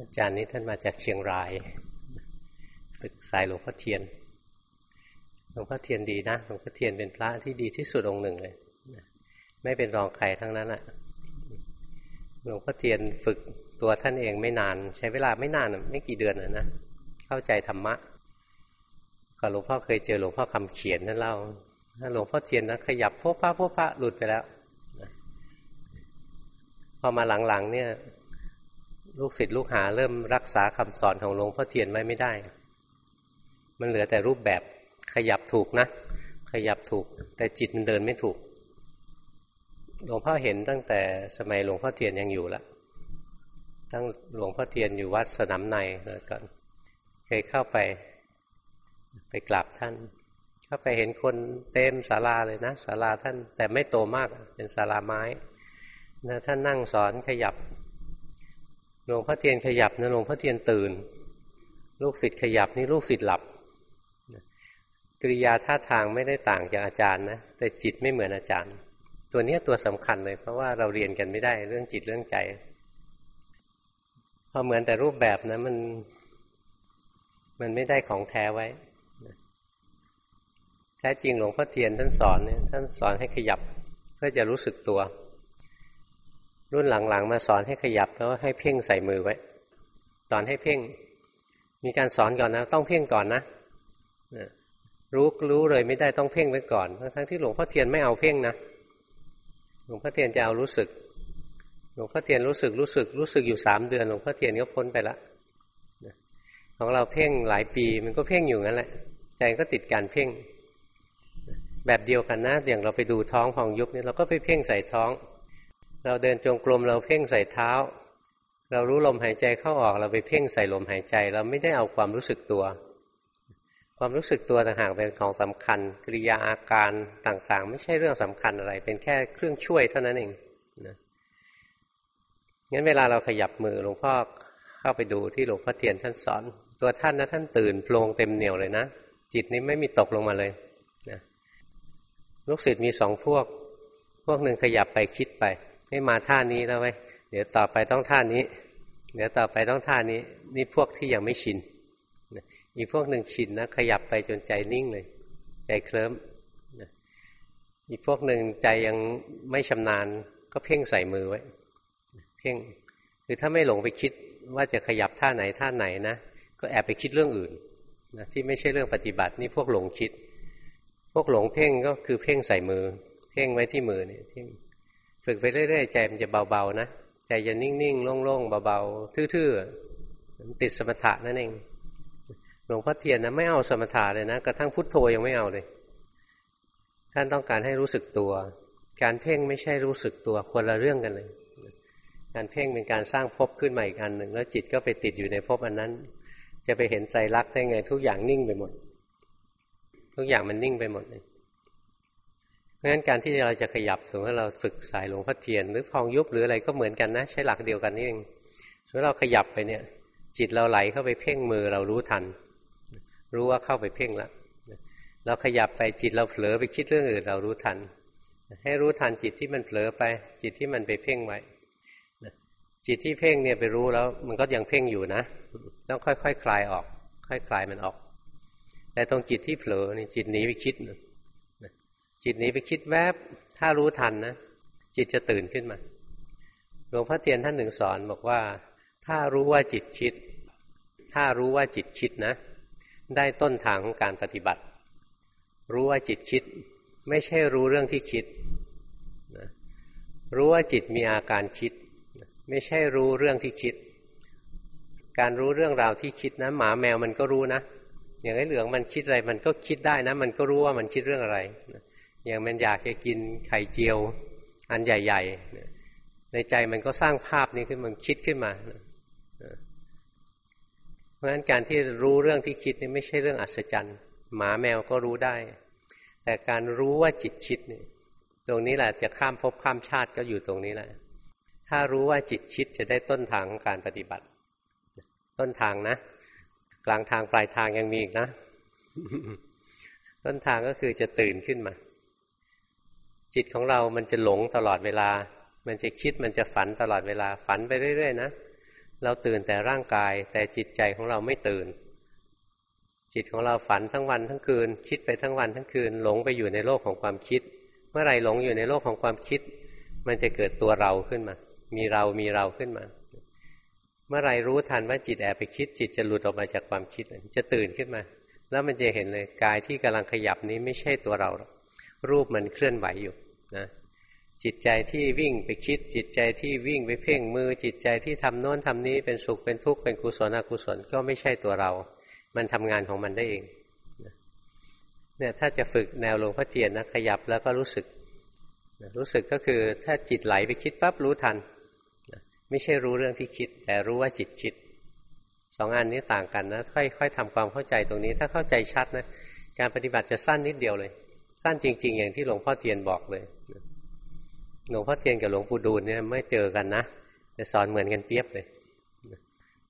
อาจารย์นี้ท่านมาจากเชียงรายฝึกสายหลวงพ่อเทียน หลวงพ่อเทียนดีนะ หลวงพ่อเทียนเป็นพระที่ดีที่สุดองค์หนึ่งเลย ไม่เป็นรองใครทั้งนั้นอะหลวงพ่อเทียนฝึกตัวท่านเองไม่นาน ใช้เวลาไม่นานไม่กี่เดือนนะ เข้าใจธรรมะก็หลวงพ่อเคยเจอหลวงพ่อคำเขียนนั่นเล่าถ้าหลวงพ่อเทียนนะขยับพวกพระพวกพระหลุดไปแล้ว พอมาหลังๆเนี่ย ลูกศิษย์ลูกหาเริ่มรักษาคำสอนของหลวงพ่อเทียนไว้ไม่ได้ มันเหลือแต่รูปแบบขยับถูกนะ ขยับถูก แต่จิตมันเดินไม่ถูก หลวงพ่อเห็นตั้งแต่สมัยหลวงพ่อเทียนยังอยู่ละตั้งหลวงพ่อเทียนอยู่วัดสนามในแล้วก่อน เคยเข้าไป ไปกราบท่าน เข้าไปเห็นคนเต็มศาลาเลยนะศาลาท่าน แต่ไม่โตมากเป็นศาลาไม้นะท่านนั่งสอนขยับ หลวงพ่อเทียนขยับนะหลวงพ่อเทียนตื่น ลูกศิษย์ขยับนี่ลูกศิษย์หลับกิริยาท่าทางไม่ได้ต่างจากอาจารย์นะแต่จิตไม่เหมือนอาจารย์ ตัวนี้ตัวสำคัญเลย เพราะว่าเราเรียนกันไม่ได้เรื่องจิตเรื่องใจพอเหมือนแต่รูปแบบนะมัน มันไม่ได้ของแท้ไว้แท้จริงหลวงพ่อเทียนท่านสอนเนี่ยท่านสอนให้ขยับเพื่อจะรู้สึกตัว รุ่นหลังๆ มาสอนให้ขยับแล้วให้เพ่งใส่มือไว้สอนให้เพ่ง มีการสอนก่อนนะ ต้องเพ่งก่อนนะรู้รู้เลยไม่ได้ต้องเพ่งไว้ก่อนทั้งที่หลวงพ่อเทียนไม่เอาเพ่งนะหลวงพ่อเทียนจะเอารู้สึก หลวงพ่อเทียนรู้สึกรู้สึกรู้สึกอยู่สามเดือนหลวงพ่อเทียนก็พ้นไปละของเราเพ่งหลายปีมันก็เพ่งอยู่งั้นแหละใจก็ติดการเพ่ง แบบเดียวกันนะอย่างเราไปดูท้องพองยุบเนี่ยเราก็ไปเพ่งใส่ท้อง เราเดินจงกรมเราเพ่งใส่เท้า เรารู้ลมหายใจเข้าออกเราไปเพ่งใส่ลมหายใจ เราไม่ได้เอาความรู้สึกตัว ความรู้สึกตัวต่างหากเป็นของสำคัญกิริยาอาการต่างๆ ไม่ใช่เรื่องสำคัญอะไร เป็นแค่เครื่องช่วยเท่านั้นเองนะงั้นเวลาเราขยับมือหลวงพ่อเข้าไปดูที่หลวงพ่อเทียนท่านสอน ตัวท่านนะท่านตื่นโปร่งเต็มเหนียวเลยนะจิตนี้ไม่มีตกลงมาเลยนะลูกศิษย์มีสองพวก พวกหนึ่งขยับไปคิดไป ให้มาท่านี้แล้วไว้เดี๋ยวต่อไปต้องท่านี้ เดี๋ยวต่อไปต้องท่านี้ นี่พวกที่ยังไม่ชินอีกพวกหนึ่งชินนะขยับไปจนใจนิ่งเลย ใจเคลิ้มอีกพวกหนึ่งใจยังไม่ชำนาญก็เพ่งใส่มือไว้ เพ่งคือถ้าไม่หลงไปคิดว่าจะขยับท่าไหนท่าไหนนะก็แอบไปคิดเรื่องอื่นนะที่ไม่ใช่เรื่องปฏิบัตินี่พวกหลงคิด พวกหลงเพ่งก็คือเพ่งใส่มือ เพ่งไว้ที่มือเนี่ยเพ่ง ฝึกไปเรื่อยๆใจมันจะเบาๆนะใจจะนิ่งๆโล่งๆเบาๆทื่อๆติดสมถะนั่นเองหลวงพ่อเทียนนะไม่เอาสมถะเลยนะกระทั่งพุทโธยังไม่เอาเลย ท่านต้องการให้รู้สึกตัว การเพ่งไม่ใช่รู้สึกตัวคนละเรื่องกันเลย การเพ่งเป็นการสร้างภพขึ้นมาอีกอันหนึ่งแล้วจิตก็ไปติดอยู่ในภพอันนั้น จะไปเห็นใจรักได้ไง ทุกอย่างนิ่งไปหมด ทุกอย่างมันนิ่งไปหมดเลย ราะฉะนั้นการที่เราจะขยับสมมติเราฝึกสายหลวงพ่อเทียน หรือพองยุบหรืออะไรก็เหมือนกันนะ ใช้หลักเดียวกันนี่เองสมมติเราขยับไปเนี่ย จิตเราไหลเข้าไปเพ่งมือเรารู้ทัน รู้ว่าเข้าไปเพ่งแล้วเราขยับไปจิตเราเผลอไปคิดเรื่องอื่นเรารู้ทัน ให้รู้ทันจิตที่มันเผลอไป จิตที่มันไปเพ่งไว้จิตที่เพ่งเนี่ยไปรู้แล้วมันก็ยังเพ่งอยู่นะ ต้องค่อยๆคคลายออก ค่อยคลายมันออก แต่ตรงจิตที่เผลอนี่จิตหนีไปคิด จิตหนีไปคิดแวบถ้ารู้ทันนะจิตจะตื่นขึ้นมา หลวงพ่อเทียนท่านหนึ่งสอนบอกว่า ถ้ารู้ว่าจิตคิด ถ้ารู้ว่าจิตคิดนะ ได้ต้นทางของการปฏิบัติ รู้ว่าจิตคิด ไม่ใช่รู้เรื่องที่คิดนะรู้ว่าจิตมีอาการคิด ไม่ใช่รู้เรื่องที่คิด การรู้เรื่องราวที่คิดนะ หมาแมวมันก็รู้นะ อย่างไอ้เหลืองมันคิดอะไร มันก็คิดได้นะ มันก็รู้ว่ามันคิดเรื่องอะไรนะ อย่างมันอยากจะกินไข่เจียว อันใหญ่ ๆ ในใจมันก็สร้างภาพนี้ขึ้นมันคิดขึ้นมาเพราะฉะนั้นการที่รู้เรื่องที่คิดนี่ไม่ใช่เรื่องอัศจรรย์ หมาแมวก็รู้ได้ แต่การรู้ว่าจิตคิดนี่ตรงนี้แหละจะข้ามภพข้ามชาติก็อยู่ตรงนี้แหละ ถ้ารู้ว่าจิตคิดจะได้ต้นทางของการปฏิบัติ ต้นทางนะ กลางทางปลายทางยังมีอีกนะ ต้นทางก็คือจะตื่นขึ้นมา จิตของเรามันจะหลงตลอดเวลา มันจะคิดมันจะฝันตลอดเวลา ฝันไปเรื่อย ๆ นะ เราตื่นแต่ร่างกาย แต่จิตใจของเราไม่ตื่น จิตของเราฝันทั้งวันทั้งคืน คิดไปทั้งวันทั้งคืน หลงไปอยู่ในโลกของความคิด เมื่อไรหลงอยู่ในโลกของความคิด มันจะเกิดตัวเราขึ้นมา มีเรามีเราขึ้นมา เมื่อไรรู้ทันว่าจิตแอบไปคิด จิตจะหลุดออกมาจากความคิด จะตื่นขึ้นมา แล้วมันจะเห็นเลยกายที่กำลังขยับนี้ไม่ใช่ตัวเรารูปมันเคลื่อนไหวอยู่ นะจิตใจที่วิ่งไปคิด จิตใจที่วิ่งไปเพ่งมือ จิตใจที่ทำโน้นทำนี้เป็นสุขเป็นทุกข์เป็นกุศลอกุศลก็ไม่ใช่ตัวเรา มันทำงานของมันได้เองเนี่ยถ้าจะฝึกแนวหลวงพ่อเทียนนะขยับแล้วก็รู้สึก รู้สึกก็คือถ้าจิตไหลไปคิดปั๊บรู้ทัน ไม่ใช่รู้เรื่องที่คิด แต่รู้ว่าจิตคิดสองอันนี้ต่างกันนะค่อยๆทำความเข้าใจตรงนี้ ถ้าเข้าใจชัดนะการปฏิบัติจะสั้นนิดเดียวเลย สั้นจริง ๆ อย่างที่หลวงพ่อเทียนบอกเลยหลวงพ่อเทียนกับหลวงปู่ดูลเนี่ยไม่เจอกันนะแต่สอนเหมือนกันเปียบเลย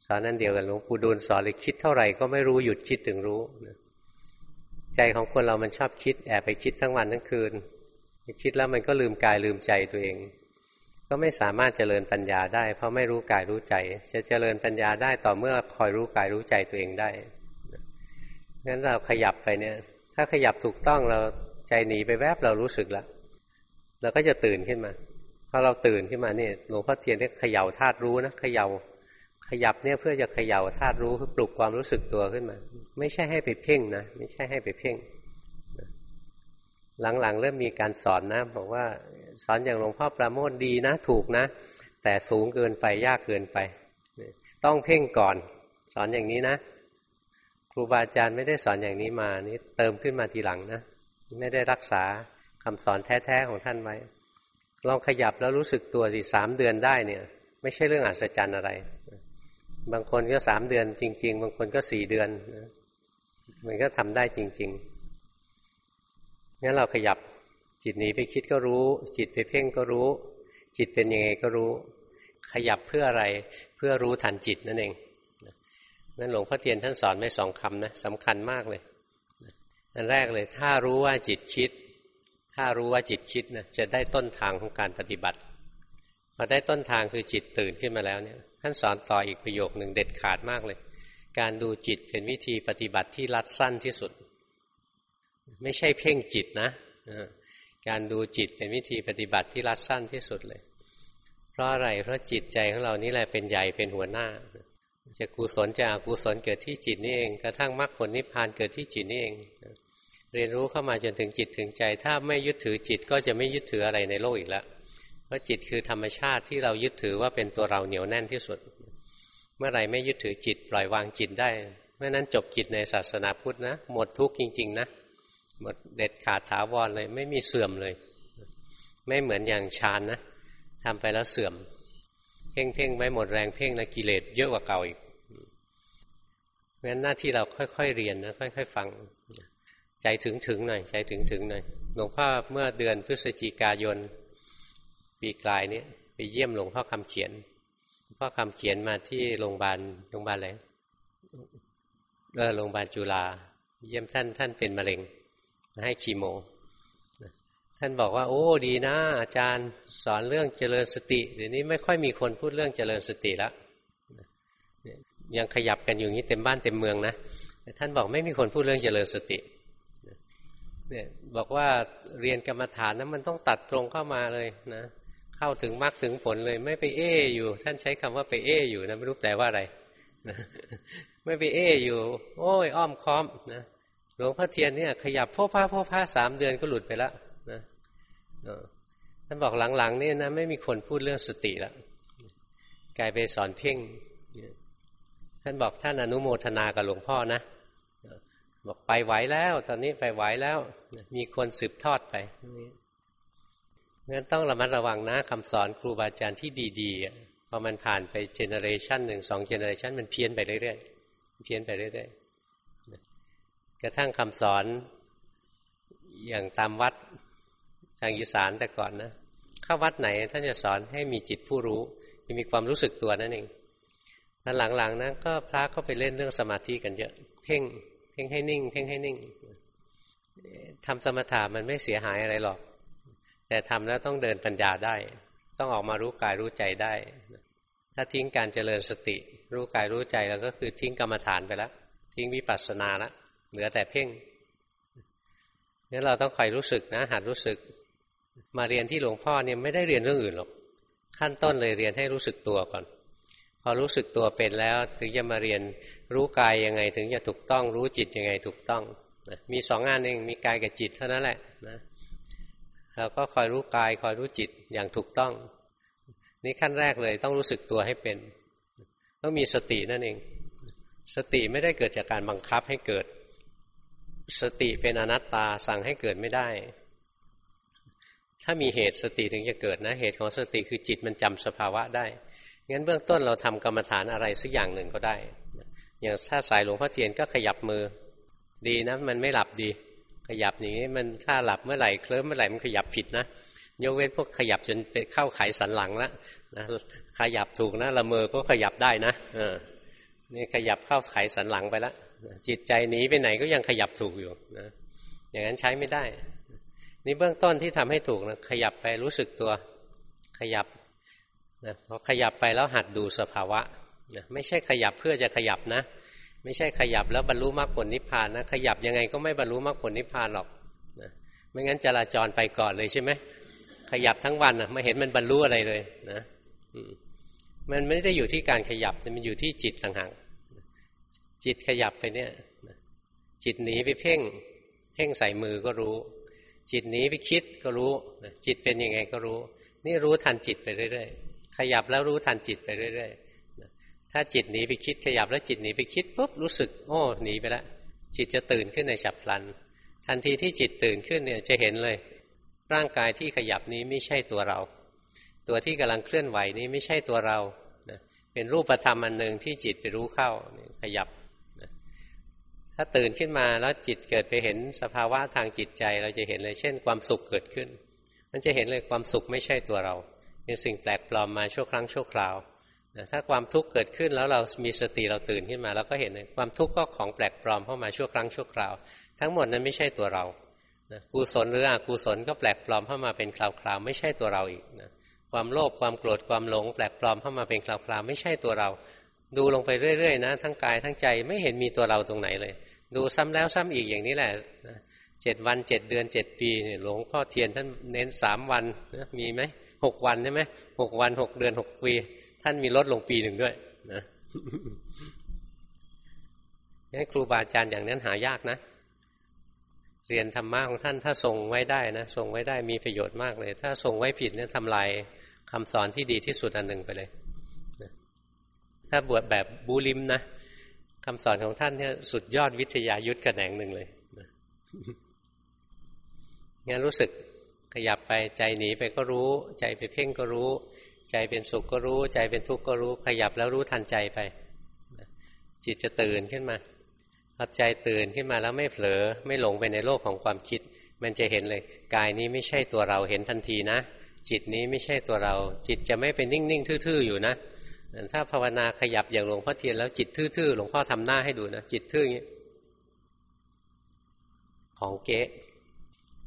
สอนนั่นเดียวกันหลวงปู่ดูลสอนเลยคิดเท่าไหร่ก็ไม่รู้หยุดคิดถึงรู้ใจของคนเรามันชอบคิดแอบไปคิดทั้งวันทั้งคืนไปคิดแล้วมันก็ลืมกายลืมใจตัวเอง ก็ไม่สามารถเจริญปัญญาได้ เพราะไม่รู้กายรู้ใจ จะเจริญปัญญาได้ต่อเมื่อคอยรู้กายรู้ใจตัวเองได้งั้นเราขยับไปเนี่ย ถ้าขยับถูกต้องเรา หนีไปแวบเรารู้สึกแล้วเราก็จะตื่นขึ้นมาพอเราตื่นขึ้นมาเนี่ยหลวงพ่อเทียนเรียเขย่าธาตุรู้นะเขย่าขยับเนี่ยเพื่อจะเขย่าธาตุรู้คือปลุกความรู้สึกตัวขึ้นมา ไม่ใช่ให้ไปเพ่งนะไม่ใช่ให้ไปเพ่งหลังๆ เริ่มมีการสอนนะ บอกว่าสอนอย่างหลวงพ่อประโมทดีนะ ถูกนะ แต่สูงเกินไปยากเกินไป ต้องเพ่งก่อน สอนอย่างนี้นะ ครูบาอาจารย์ไม่ได้สอนอย่างนี้มานี่เติมขึ้นมาทีหลังนะ ไม่ได้รักษาคำสอนแท้ๆของท่านไว้ลองขยับแล้วรู้สึกตัวสิสามเดือนได้เนี่ย ไม่ใช่เรื่องอัศจรรย์อะไร บางคนก็สามเดือนจริง ๆ บางคนก็สี่เดือน มันก็ทำได้จริงๆงั้นเราขยับจิตหนีไปคิดก็รู้ จิตไปเพ่งก็รู้ จิตเป็นยังไงก็รู้ ขยับเพื่ออะไรเพื่อรู้ทันจิตนั่นเองนั่นหลวงพ่อเทียนท่านสอนไม่สองคำนะสำคัญมากเลย อันแรกเลย ถ้ารู้ว่าจิตคิด ถ้ารู้ว่าจิตคิดนะจะได้ต้นทางของการปฏิบัติพอได้ต้นทางคือจิตตื่นขึ้นมาแล้วเนี่ย ท่านสอนต่ออีกประโยคหนึ่งเด็ดขาดมากเลย การดูจิตเป็นวิธีปฏิบัติที่รัดสั้นที่สุด ไม่ใช่เพ่งจิตนะการดูจิตเป็นวิธีปฏิบัติที่รัดสั้นที่สุดเลย เพราะอะไรเพราะจิตใจของเรานี่แหละเป็นใหญ่เป็นหัวหน้า จะกุศลจะอกุศลเกิดที่จิตนี่เอง กระทั่งมรรคผลนิพพานเกิดที่จิตนี่เอง เรียนรู้เข้ามาจนถึงจิตถึงใจ ถ้าไม่ยึดถือจิตก็จะไม่ยึดถืออะไรในโลกอีกแล้วเพราะจิตคือธรรมชาติที่เรายึดถือว่าเป็นตัวเราเหนียวแน่นที่สุด เมื่อไรไม่ยึดถือจิต ปล่อยวางจิตได้เมื่อนั้นจบกิจในศาสนาพุทธนะ หมดทุกข์จริง ๆ นะ หมดเด็ดขาดถาวรเลย ไม่มีเสื่อมเลย ไม่เหมือนอย่างฌานนะทำไปแล้วเสื่อม เพ่งเพ่งไว้หมดแรงเพ่งนะกิเลสเยอะกว่าเก่าอีกงั้นหน้าที่เราค่อย ๆ เรียนนะค่อย ๆ ฟัง ใจถึงถึงหน่อยใจถึงถึงหน่อยหลวงพ่อเมื่อเดือนพฤศจิกายน ปีกลายนี้ไปเยี่ยมหลวงพ่อคำเขียนหลวงพ่อคำเขียนมาที่โรงพยาบาลโรงพยาบาลอะไรเออโรงพยาบาลจุฬาเยี่ยมท่านท่านเป็นมะเร็งให้คีโม ท่านบอกว่า โอ้ดีนะ อาจารย์สอนเรื่องเจริญสติเดี๋ยวนี้ไม่ค่อยมีคนพูดเรื่องเจริญสติแล้วยังขยับกันอยู่นี้เต็มบ้านเต็มเมืองนะแต่ท่านบอกไม่มีคนพูดเรื่องเจริญสติ เนี่ยบอกว่าเรียนกรรมฐานนั้นมันต้องตัดตรงเข้ามาเลยนะ เข้าถึงมรรคถึงผลเลยไม่ไปเอ้อยู่ ท่านใช้คำว่าไปเอ้อยู่นะไม่รู้แปลว่าอะไรนะไม่ไปเอ้อยู่ โอ้ยอ้อมค้อมนะหลวงพ่อเทียนเนี่ย ขยับพ่อผ้าพ่อผ้าสามเดือนก็หลุดไปแล้วนะท่านบอกหลังๆนี่นะไม่มีคนพูดเรื่องสติแล้วกลายไปสอนเพ่งท่านบอกท่านอนุโมทนากับหลวงพ่อนะ บอกไปไหวแล้ว ตอนนี้ไปไหวแล้ว มีคนสืบทอดไปงั้นต้องระมัดระวังนะคำสอนครูบาอาจารย์ที่ดีๆพอมันผ่านไปเจเนอเรชันหนึ่งสองเจเนอเรชันมันเพี้ยนไปเรื่อยๆเพี้ยนไปเรื่อยๆกระทั่งคำสอนอย่างตามวัดทางอีสานแต่ก่อนนะเข้าวัดไหนท่านจะสอนให้มีจิตผู้รู้มีความรู้สึกตัวนั่นเองแล้วหลังๆนะก็พระก็ไปเล่นเรื่องสมาธิกันเยอะ เพ่ง เพ่งให้นิ่ง เพ่งให้นิ่งทำสมถะมันไม่เสียหายอะไรหรอก แต่ทำแล้วต้องเดินปัญญาได้ ต้องออกมารู้กายรู้ใจได้ ถ้าทิ้งการเจริญสติ รู้กายรู้ใจแล้วก็คือทิ้งกรรมฐานไปแล้วทิ้งวิปัสสนาล้วเหลือแต่เพ่งนี่เราต้องคอยรู้สึกนะหัดรู้สึก มาเรียนที่หลวงพ่อเนี่ยไม่ได้เรียนเรื่องอื่นหรอกขั้นต้นเลยเรียนให้รู้สึกตัวก่อน พอรู้สึกตัวเป็นแล้วถึงจะมาเรียนรู้กายยังไง ถึงจะถูกต้องรู้จิตยังไงถูกต้องมีสองงานเองมีกายกับจิตเท่านั้นแหละนะเราก็คอยรู้กายคอยรู้จิตอย่างถูกต้อง นี่ขั้นแรกเลยต้องรู้สึกตัวให้เป็น ต้องมีสตินั่นเอง สติไม่ได้เกิดจากการบังคับให้เกิด สติเป็นอนัตตาสั่งให้เกิดไม่ได้ ถ้ามีเหตุสติถึงจะเกิดนะ เหตุของสติคือจิตมันจำสภาวะได้ งั้นเบื้องต้นเราทำกรรมฐานอะไรสักอย่างหนึ่งก็ได้ อย่างถ้าสายหลวงพ่อเทียนก็ขยับมือ ดีนะมันไม่หลับดี ขยับอย่างนี้มันถ้าหลับเมื่อไหร่เคลิ้มเมื่อไหร่มันขยับผิดนะยกเว้นพวกขยับจนไปเข้าไขสันหลังแล้วนะขยับถูกนะละเมอก็ขยับได้นะเออนี่ขยับเข้าไขสันหลังไปแล้วจิตใจหนีไปไหนก็ยังขยับถูกอยู่นะอย่างนั้นใช้ไม่ได้ นี่เบื้องต้นที่ทำให้ถูกนะขยับไปรู้สึกตัว ขยับ นะพอขยับไปแล้วหัดดูสภาวะนะไม่ใช่ขยับเพื่อจะขยับนะ ไม่ใช่ขยับแล้วบรรลุมรรคผลนิพพานนะขยับยังไงก็ไม่บรรลุมรรคผลนิพพานหรอกนะไม่งั้นจราจรไปก่อนเลยใช่ไหมขยับทั้งวันอะไม่เห็นมันบรรลุอะไรเลยนะมันไม่ได้อยู่ที่การขยับมันอยู่ที่จิตต่างหากจิตขยับไปเนี่ยจิตหนีไปเพ่ง เพ่งใส่มือก็รู้ จิตหนีไปคิดก็รู้จิตเป็นยังไงก็รู้ นี่รู้ทันจิตไปเรื่อยๆ ขยับแล้วรู้ทันจิตไปเรื่อยๆถ้าจิตหนีไปคิดขยับแล้วจิตหนีไปคิดปุ๊บรู้สึก โอ้หนีไปแล้วจิตจะตื่นขึ้นในฉับพลัน ทันทีที่จิตตื่นขึ้นเนี่ยจะเห็นเลย ร่างกายที่ขยับนี้ไม่ใช่ตัวเรา ตัวที่กำลังเคลื่อนไหวนี้ไม่ใช่ตัวเราเป็นรูปธรรมอันหนึ่งที่จิตไปรู้เข้าขยับ ถ้าตื่นขึ้นมาแล้วจิตเกิดไปเห็นสภาวะทางจิตใจ เราจะเห็นเลยเช่น ความสุขเกิดขึ้น มันจะเห็นเลยความสุขไม่ใช่ตัวเรา เป็นสิ่งแปลกปลอมมาชั่วครั้งชั่วคราวถ้าความทุกข์เกิดขึ้นแล้วเรามีสติเราตื่นขึ้นมาเราก็เห็นเลยความทุกข์ก็ของแปลกปลอมเข้ามาชั่วครั้งชั่วคราว ทั้งหมดนั้นไม่ใช่ตัวเรากุศลหรืออกุศลก็แปลกปลอมเข้ามาเป็นคราวๆไม่ใช่ตัวเราอีกนะความโลภความโกรธความหลง แปลกปลอมเข้ามาเป็นคราวๆไม่ใช่ตัวเรา ดูลงไปเรื่อยๆนะทั้งกายทั้งใจไม่เห็นมีตัวเราตรงไหนเลย ดูซ้ำแล้วซ้ำอีกอย่างนี้แหละเจ็ดวันเจ็ดเดือนเจ็ดปีเนี่ยหลวงพ่อเทียนท่านเน้นสามวันนะมีไหม หกวันใช่ไหมหกวันหกเดือนหกปี ท่านมีลดลงปีหนึ่งด้วยนะนี่ครูบาอาจารย์อย่างนั้นหายากนะ เรียนธรรมะของท่านถ้าทรงไว้ได้นะทรงไว้ได้มีประโยชน์มากเลย ถ้าทรงไว้ผิดเนี่ยทำลายคำสอนที่ดีที่สุดอันหนึ่งไปเลย ถ้าบวชแบบบูลิมนะคำสอนของท่านเนี่ยสุดยอดวิทยายุทธกระแหนงหนึ่งเลยงั้นรู้สึก ขยับไปใจหนีไปก็รู้ ใจไปเพ่งก็รู้ ใจเป็นสุขก็รู้ ใจเป็นทุกข์ก็รู้ ขยับแล้วรู้ทันใจไป จิตจะตื่นขึ้นมาพอใจตื่นขึ้นมาแล้วไม่เผลอไม่หลงไปในโลกของความคิด มันจะเห็นเลยกายนี้ไม่ใช่ตัวเราเห็นทันทีนะ จิตนี้ไม่ใช่ตัวเรา จิตจะไม่เป็นนิ่งๆทื่อๆอยู่นะถ้าภาวนาขยับอย่างหลวงพ่อเทียนแล้วจิตทื่อๆหลวงพ่อทำหน้าให้ดูนะจิตทื่ออย่างนี้ของเก๊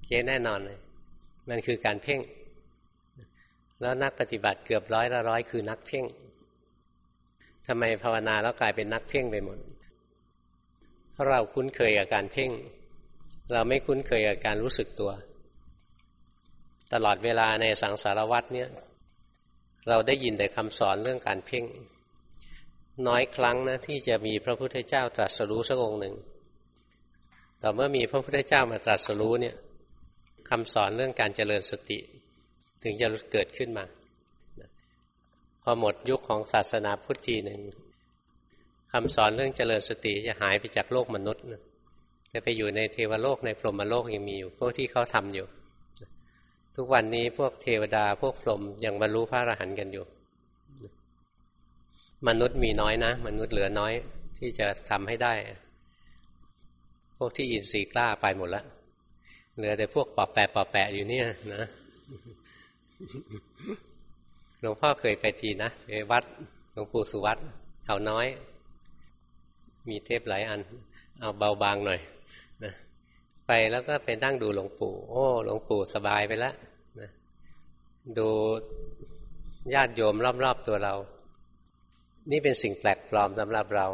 เก๊แน่นอนเลย มันคือการเพ่ง แล้วนักปฏิบัติเกือบร้อยละร้อยคือนักเพ่งทำไมภาวนาแล้วกลายเป็นนักเพ่งไปหมดเพราะเราคุ้นเคยกับการเพ่ง เราไม่คุ้นเคยกับการรู้สึกตัว ตลอดเวลาในสังสารวัตรเนี่ย เราได้ยินแต่คำสอนเรื่องการเพ่ง น้อยครั้งนะที่จะมีพระพุทธเจ้าตรัสรู้สักองค์หนึ่งแต่เมื่อมีพระพุทธเจ้ามาตรัสรู้เนี่ย คำสอนเรื่องการเจริญสติ ถึงจะเกิดขึ้นมา พอหมดยุคของศาสนาพุทธีหนึ่งคำสอนเรื่องเจริญสติจะหายไปจากโลกมนุษย์จะไปอยู่ในเทวโลกในพรหมโลกยังมีอยู่ พวกที่เขาทำอยู่ ทุกวันนี้พวกเทวดาพวกพรหมยังบรรลุพระอรหันต์กันอยู่ มนุษย์มีน้อยนะ มนุษย์เหลือน้อยที่จะทำให้ได้ พวกที่อินทรีย์กล้าไปหมดแล้ว เหลือแต่พวกปอบแปะปอบแปะอยู่เนี่ยนะหลวงพ่อเคยไปทีนะไปวัดหลวงปู่สุวัตเขาน้อย มีเทปหลายอัน เอาเบาบางหน่อยนะไปแล้วก็ไปนั่งดูหลวงปู่ โอ้หลวงปู่สบายไปแล้วนะดูญาติโยมรอบๆตัวเรา นี่เป็นสิ่งแปลกปลอมสำหรับเรา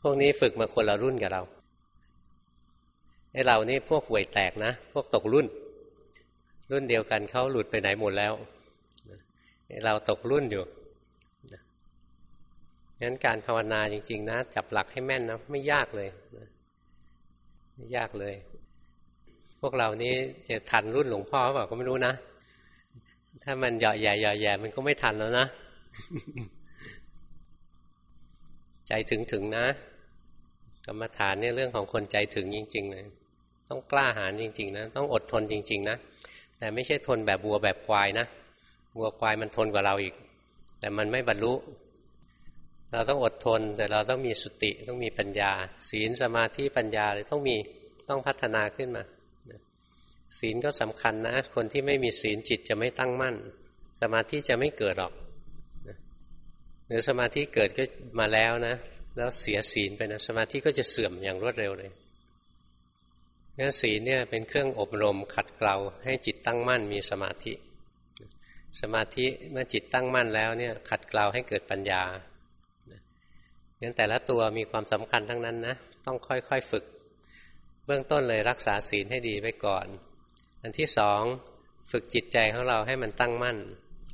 พวกนี้ฝึกมาคนละรุ่นกับเรา ไอ้เรานี่พวกห่วยแตกนะ พวกตกรุ่น รุ่นเดียวกันเขาหลุดไปไหนหมดแล้วเราตกรุ่นอยู่งั้นการภาวนาจริง ๆ นะ จับหลักให้แม่นนะไม่ยากเลยไม่ยากเลย พวกเรานี้จะทันรุ่นหลวงพ่อเปล่าก็ไม่รู้นะ ถ้ามันเหยาะแย่เหยาะแย่มันก็ไม่ทันแล้วนะ ใจถึงถึงนะ กรรมฐานเนี่ยเรื่องของคนใจถึงจริง ๆ เลย ต้องกล้าหาญจริง ๆ นะ ต้องอดทนจริง ๆ นะ แต่ไม่ใช่ทนแบบวัวแบบควายนะวัวควายมันทนกว่าเราอีก แต่มันไม่บรรลุ เราต้องอดทนแต่เราต้องมีสติต้องมีปัญญา ศีลสมาธิปัญญาเลยต้องมีต้องพัฒนาขึ้นมา ศีลก็สำคัญนะ คนที่ไม่มีศีลจิตจะไม่ตั้งมั่น สมาธิจะไม่เกิดหรอกหรือสมาธิเกิดก็มาแล้วนะ แล้วเสียศีลไปนะสมาธิก็จะเสื่อมอย่างรวดเร็วเลย งั้นศีลเนี่ยเป็นเครื่องอบรมขัดเกลาให้จิตตั้งมั่นมีสมาธิ สมาธิเมื่อจิตตั้งมั่นแล้วเนี่ยขัดเกลาให้เกิดปัญญางั้นแต่ละตัวมีความสำคัญทั้งนั้นนะต้องค่อยๆฝึก เบื้องต้นเลยรักษาศีลให้ดีไว้ก่อน อันที่สองฝึกจิตใจของเราให้มันตั้งมั่น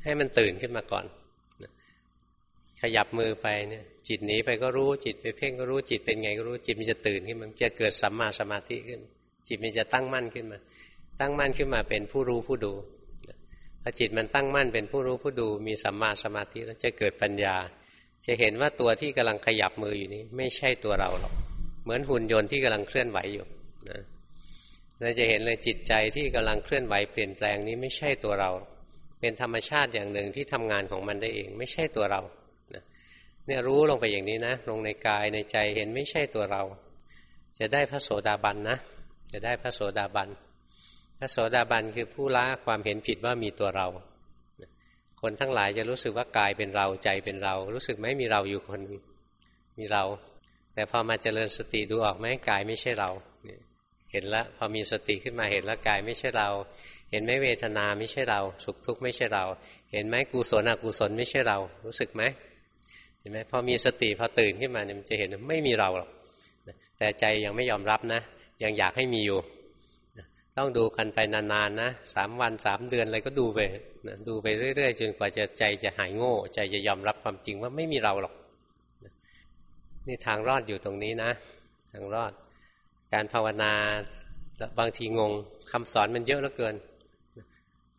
ให้มันตื่นขึ้นมาก่อน ขยับมือไปเนี่ยจิตหนีไปก็รู้จิตไปเพ่งก็รู้จิตเป็นไงก็รู้จิตมันจะตื่นขึ้นมันจะเกิดสัมมาสมาธิขึ้น จิตมันจะตั้งมั่นขึ้นมา ตั้งมั่นขึ้นมาเป็นผู้รู้ผู้ดูพอจิตมันตั้งมั่นเป็นผู้รู้ผู้ดูมีสัมมาสมาธิแล้วจะเกิดปัญญา จะเห็นว่าตัวที่กำลังขยับมืออยู่นี้ ไม่ใช่ตัวเราหรอก เหมือนหุ่นยนต์ที่กำลังเคลื่อนไหวอยู่นะเราจะเห็นเลยจิตใจที่กำลังเคลื่อนไหวเปลี่ยนแปลงนี้ไม่ใช่ตัวเรา เป็นธรรมชาติอย่างหนึ่งที่ทำงานของมันได้เอง ไม่ใช่ตัวเราเนี่ยรู้ลงไปอย่างนี้นะ ลงในกายในใจเห็นไม่ใช่ตัวเรา จะได้พระโสดาบันนะ จะได้พระโสดาบัน พระโสดาบันคือผู้ละความเห็นผิดว่ามีตัวเรา คนทั้งหลายจะรู้สึกว่ากายเป็นเราใจเป็นเรา รู้สึกไหมมีเราอยู่คนมีเรา แต่พอมาเจริญสติดูออกไหมกายไม่ใช่เราเห็นแล้วพอมีสติขึ้นมาเห็นแล้วกายไม่ใช่เรา เห็นไหมเวทนาไม่ใช่เรา สุขทุกข์ไม่ใช่เรา เห็นไหมกุศลอกุศลไม่ใช่เรา รู้สึกไหมเห็นไหมพอมีสติพอตื่นขึ้นมาเนี่ยมันจะเห็นไม่มีเราหรอกแต่ใจยังไม่ยอมรับนะ ยังอยากให้มีอยู่ ต้องดูกันไปนานๆนะสามวันสามเดือนอะไรก็ดูไปนะดูไปเรื่อยๆจนกว่าจะใจจะหายโง่ ใจจะยอมรับความจริงว่าไม่มีเราหรอกนี่ทางรอดอยู่ตรงนี้นะ ทางรอด การภาวนาบางทีงงคำสอนมันเยอะเหลือเกิน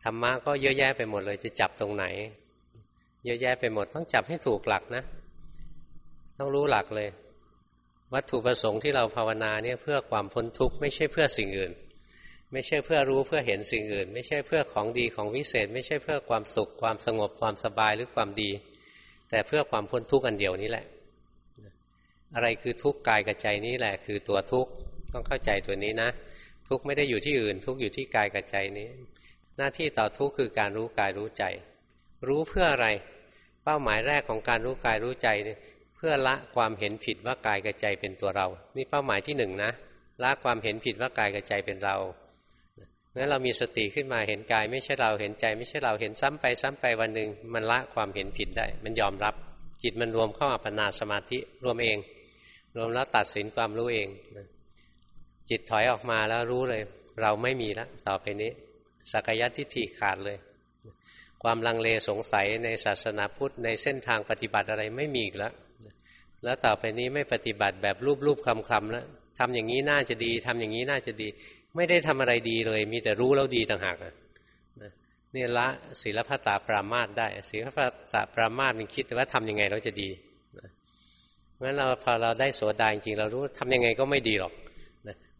ธรรมะก็เยอะแยะไปหมดเลย จะจับตรงไหน เยอะแยะไปหมด ต้องจับให้ถูกหลักนะ ต้องรู้หลักเลย วัตถุประสงค์ที่เราภาวนาเนี่ยเพื่อความพ้นทุกข์ไม่ใช่เพื่อสิ่งอื่น ไม่ใช่เพื่อรู้เพื่อเห็นสิ่งอื่น ไม่ใช่เพื่อของดีของวิเศษ ไม่ใช่เพื่อความสุขความสงบความสบายหรือความดี แต่เพื่อความพ้นทุกข์อันเดียวนี้แหละ อะไรคือทุกข์กายกับใจนี้แหละ คือตัวทุกข์ต้องเข้าใจตัวนี้นะ ทุกข์ไม่ได้อยู่ที่อื่น ทุกข์อยู่ที่กายกับใจนี้ หน้าที่ต่อทุกข์คือการรู้กายรู้ใจ รู้เพื่ออะไร เป้าหมายแรกของการรู้กายรู้ใจ เพื่อละความเห็นผิดว่ากายกับใจเป็นตัวเรา นี่เป้าหมายที่หนึ่งนะละความเห็นผิดว่ากายกับใจเป็นเรางั้นเรามีสติขึ้นมาเห็นกายไม่ใช่เราเห็นใจ ไม่ใช่เราเห็นซ้ำไปซ้ำไปวันหนึ่งมันละความเห็นผิดได้ มันยอมรับจิตมันรวมเข้าอัปปนาสมาธิรวมเอง รวมแล้วตัดสินความรู้เอง จิตถอยออกมาแล้วรู้เลย เราไม่มีแล้วต่อไปนี้ สักยัติทิฏฐิขาดเลย ความลังเลสงสัยในศาสนาพุทธในเส้นทางปฏิบัติอะไรไม่มีอีกแล้ว แล้วต่อไปนี้ไม่ปฏิบัติแบบรูปๆคำๆแล้วทำอย่างนี้น่าจะดีทำอย่างนี้น่าจะดี ไม่ได้ทำอะไรดีเลย มีแต่รู้แล้วดีต่างหากนะนี่ละศีลพัตตาปรามาตได้ศีลพัตตาปรามาตมันคิดว่าทํำยังไงเราจะดีเพราะฉะนั้นเราพอเราได้โสดาจริงเรารู้ทำยังไงก็ไม่ดีหรอก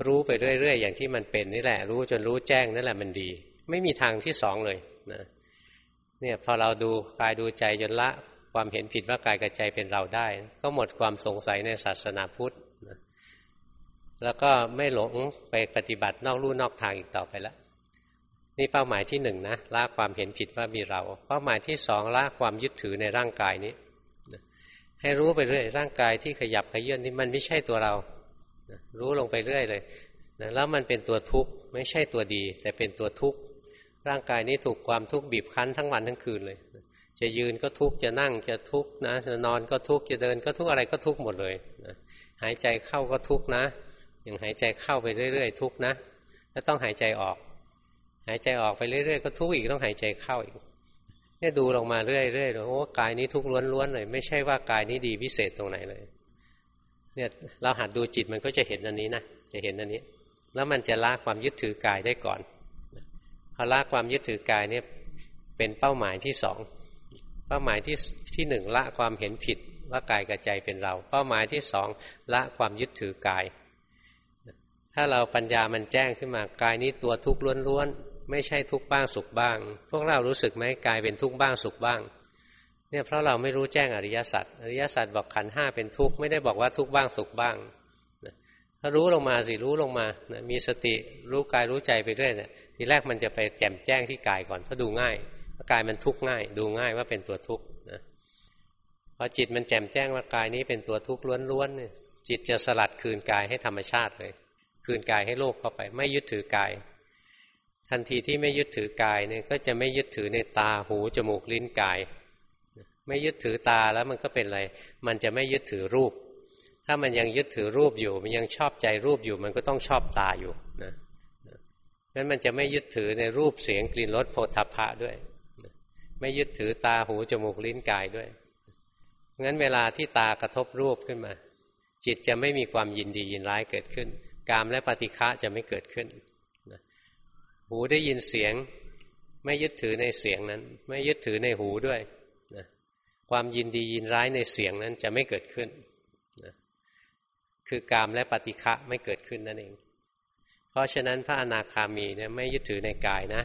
รู้ไปเรื่อยๆอย่างที่มันเป็นนี่แหละ รู้จนรู้แจ้งนั่นแหละมันดี ไม่มีทางที่สองเลยนะเนี่ยพอเราดูกายดูใจจนละ ความเห็นผิดว่ากายกับใจเป็นเราได้ ก็หมดความสงสัยในศาสนาพุทธแล้วก็ไม่หลงไปปฏิบัตินอกลู่นอกทางอีกต่อไปแล้วนี่เป้าหมายที่หนึ่งนะละความเห็นผิดว่ามีเรา เป้าหมายที่สองละความยึดถือในร่างกายนี้ให้รู้ไปเรื่อยร่างกายที่ขยับขยื่นนี่มันไม่ใช่ตัวเรา รู้ลงไปเรื่อยเลยแล้วมันเป็นตัวทุกข์ไม่ใช่ตัวดี แต่เป็นตัวทุกข์ร่างกายนี้ถูกความทุกข์บีบคั้นทั้งวันทั้งคืนเลย จะยืนก็ทุกข์จะนั่งจะทุกข์นะจะนอนก็ทุกข์จะเดินก็ทุกข์อะไรก็ทุกข์หมดเลยนะหายใจเข้าก็ทุกข์นะ อย่างหายใจเข้าไปเรื่อย ๆ ทุกข์นะแล้วต้องหายใจออก หายใจออกไปเรื่อยๆก็ทุกข์อีกต้องหายใจเข้าอีกเนี่ยดูลงมาเรื่อยๆโอ้กายนี้ทุกข์ล้วนๆเลยไม่ใช่ว่ากายนี้ดีพิเศษตรงไหนเลย เนี่ยเราหัดดูจิตมันก็จะเห็นอันนี้นะจะเห็นอันนี้ แล้วมันจะละความยึดถือกายได้ก่อนพอละความยึดถือกายเนี่ยเป็นเป้าหมายที่สอง เป้าหมายที่ที่หนึ่งละความเห็นผิดว่ากายกับใจเป็นเรา เป้าหมายที่สองละความยึดถือกาย ถ้าเราปัญญามันแจ้งขึ้นมากายนี้ตัวทุกข์ล้วนๆไม่ใช่ทุกข์บ้างสุขบ้าง พวกเรารู้สึกไหมกายเป็นทุกข์บ้างสุขบ้างเนี่ยเพราะเราไม่รู้แจ้งอริยสัจอริยสัจบอกขันห้าเป็นทุกข์ไม่ได้บอกว่าทุกข์บ้างสุขบ้างถ้ารู้ลงมาสิรู้ลงมานะมีสติรู้กายรู้ใจไปเรื่อยเนี่ยทีแรกมันจะไปแจ่มแจ้งที่กายก่อนเพราะดูง่าย กายมันทุกข์ง่าย ดูง่ายว่าเป็นตัวทุกข์นะพอจิตมันแจ่มแจ้งว่ากายนี้เป็นตัวทุกข์ล้วนๆเนี่ยจิตจะสลัดคืนกายให้ธรรมชาติเลย คืนกายให้โลกเข้าไป ไม่ยึดถือกาย ทันทีที่ไม่ยึดถือกายเนี่ยก็จะไม่ยึดถือในตาหูจมูกลิ้นกาย ไม่ยึดถือตาแล้วมันก็เป็นอะไร มันจะไม่ยึดถือรูป ถ้ามันยังยึดถือรูปอยู่ มันยังชอบใจรูปอยู่ มันก็ต้องชอบตาอยู่นะนั้นมันจะไม่ยึดถือในรูปเสียงกลิ่นรสโผฏฐัพพะด้วย ไม่ยึดถือตาหูจมูกลิ้นกายด้วยงั้นเวลาที่ตากระทบรูปขึ้นมา จิตจะไม่มีความยินดียินร้ายเกิดขึ้น กามและปฏิฆะจะไม่เกิดขึ้นหูได้ยินเสียง ไม่ยึดถือในเสียงนั้น ไม่ยึดถือในหูด้วยนะความยินดียินร้ายในเสียงนั้นจะไม่เกิดขึ้นนะคือกามและปฏิฆะไม่เกิดขึ้นนั่นเอง เพราะฉะนั้นพระอนาคามีเนี่ยไม่ยึดถือในกายนะ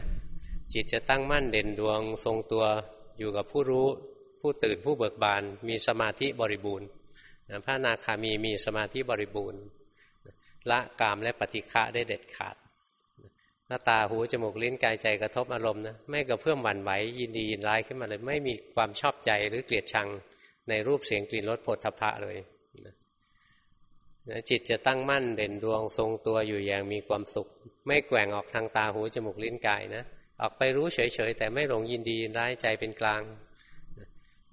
จิตจะตั้งมั่นเด่นดวง ทรงตัวอยู่กับผู้รู้ ผู้ตื่นผู้เบิกบาน มีสมาธิบริบูรณ์พระนาคามีมีสมาธิบริบูรณ์ละกามและปฏิฆะได้เด็ดขาดหน้าตาหูจมูกลิ้นกายใจกระทบอารมณ์นะไม่กระเพื่อมหวั่นไหวยินดียินร้ายขึ้นมาเลย ไม่มีความชอบใจหรือเกลียดชังในรูปเสียงกลิ่นรสผลทพะเลยจิตจะตั้งมั่นเด่นดวงทรงตัวอยู่อย่างมีความสุข ไม่แกว่งออกทางตาหูจมูกลิ้นกายนะ ออกไปรู้เฉยๆแต่ไม่หลงยินดีร้ายใจเป็นกลาง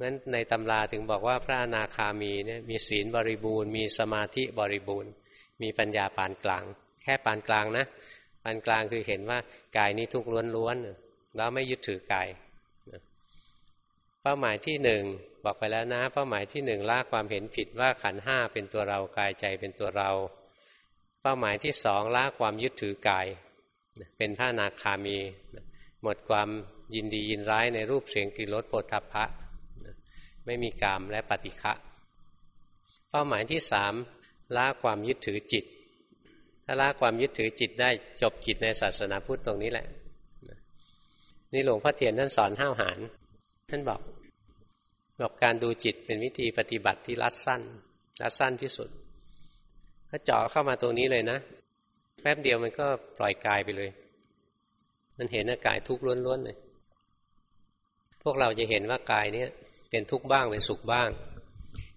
นั้นในตำราถึงบอกว่าพระอนาคามีเนี่ยมีศีลบริบูรณ์มีสมาธิบริบูรณ์ มีปัญญาปานกลาง แค่ปานกลางนะปานกลางคือเห็นว่ากายนี้ทุกข์ล้วนๆแล้วไม่ยึดถือกายเป้าหมายที่หนึ่งบอกไปแล้วนะ เป้าหมายที่หนึ่งละความเห็นผิดว่าขันห้าเป็นตัวเรากายใจเป็นตัวเรา เป้าหมายที่สองละความยึดถือกาย เป็นพระนาคามี หมดความยินดียินร้ายในรูปเสียงกลิ่นรสโผฏฐัพพะ ไม่มีกามและปฏิฆะเป้าหมายที่สามละความยึดถือจิต ถ้าละความยึดถือจิตได้จบกิจในศาสนาพุทธตรงนี้แหละ นี่หลวงพ่อเทียนท่านสอนห้าวหารท่านบอกบอกการดูจิตเป็นวิธีปฏิบัติที่รัดสั้น รัดสั้นที่สุด ถ้าเจาะเข้ามาตรงนี้เลยนะ แป๊บเดียวมันก็ปล่อยกายไปเลย มันเห็นอากายทุกข์ล้วนๆเลย พวกเราจะเห็นว่ากายเนี้ยเป็นทุกข์บ้างเป็นสุขบ้าง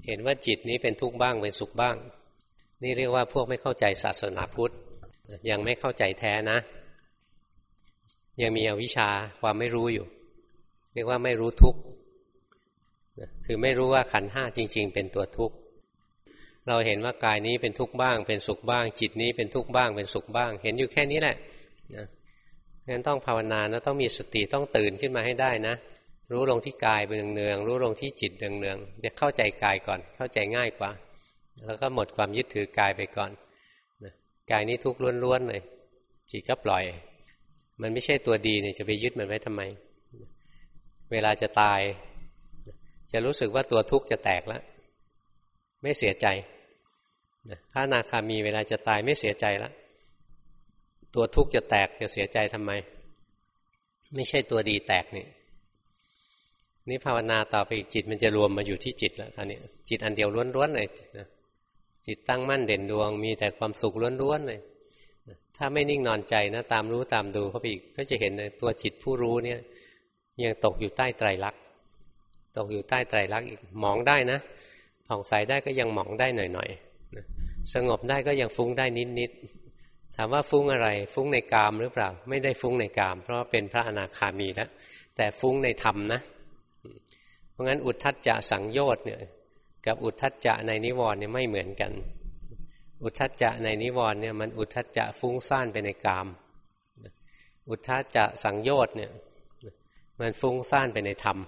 เห็นว่าจิตนี้เป็นทุกข์บ้างเป็นสุขบ้าง นี่เรียกว่าพวกไม่เข้าใจศาสนาพุทธ ยังไม่เข้าใจแท้นะ ยังมีอวิชชาความไม่รู้อยู่ เรียกว่าไม่รู้ทุกข์คือไม่รู้ว่าขันห้าจริง ๆ เป็นตัวทุกข์เราเห็นว่ากายนี้เป็นทุกข์บ้าง เป็นสุขบ้าง จิตนี้เป็นทุกข์บ้างเป็นสุขบ้าง เห็นอยู่แค่นี้แหละ งั้นต้องภาวนานะต้องมีสติต้องตื่นขึ้นมาให้ได้นะ รู้ลงที่กายเป็นเนืองรู้ลงที่จิตเนืองจะเข้าใจกายก่อน เข้าใจง่ายกว่า แล้วก็หมดความยึดถือกายไปก่อนกายนี้ทุกข์ล้วนๆเลยจิตก็ปล่อย มันไม่ใช่ตัวดีเนี่ยจะไปยึดมันไว้ทำไม เวลาจะตาย จะรู้สึกว่าตัวทุกข์จะแตกแล้วไม่เสียใจถ้านาคามีเวลาจะตายไม่เสียใจแล้ว ตัวทุกข์จะแตกจะเสียใจทำไม ไม่ใช่ตัวดีแตกนี่นี่ภาวนาต่อไปอีกจิตมันจะรวมมาอยู่ที่จิตแล้วท่านี้จิตอันเดียวล้วนๆเลยจิตตั้งมั่นเด่นดวง มีแต่ความสุขล้วนๆเลยถ้าไม่นิ่งนอนใจนะ ตามรู้ตามดูเข้าไปอีกก็จะเห็นในตัวจิตผู้รู้เนี่ย ยังตกอยู่ใต้ไตรลักษณ์ตกอยู่ใต้ไตรลักษณ์อีกมองได้นะผ่องใสได้ก็ยังมองได้หน่อยๆสงบได้ก็ยังฟุ้งได้นิดๆ ถามว่าฟุ้งอะไร ฟุ้งในกามหรือเปล่า ไม่ได้ฟุ้งในกาม เพราะเป็นพระอนาคามีแล้วแต่ฟุ้งในธรรมนะ เพราะงั้นอุทธัจจะสังโยชน์เนี่ย กับอุทธัจจะในนิวรณ์เนี่ยไม่เหมือนกัน อุทธัจจะในนิวรณ์เนี่ยมันอุทธัจจะฟุ้งซ่านไปในกาม อุทธัจจะสังโยชน์เนี่ย มันฟุ้งซ่านไปในธรรม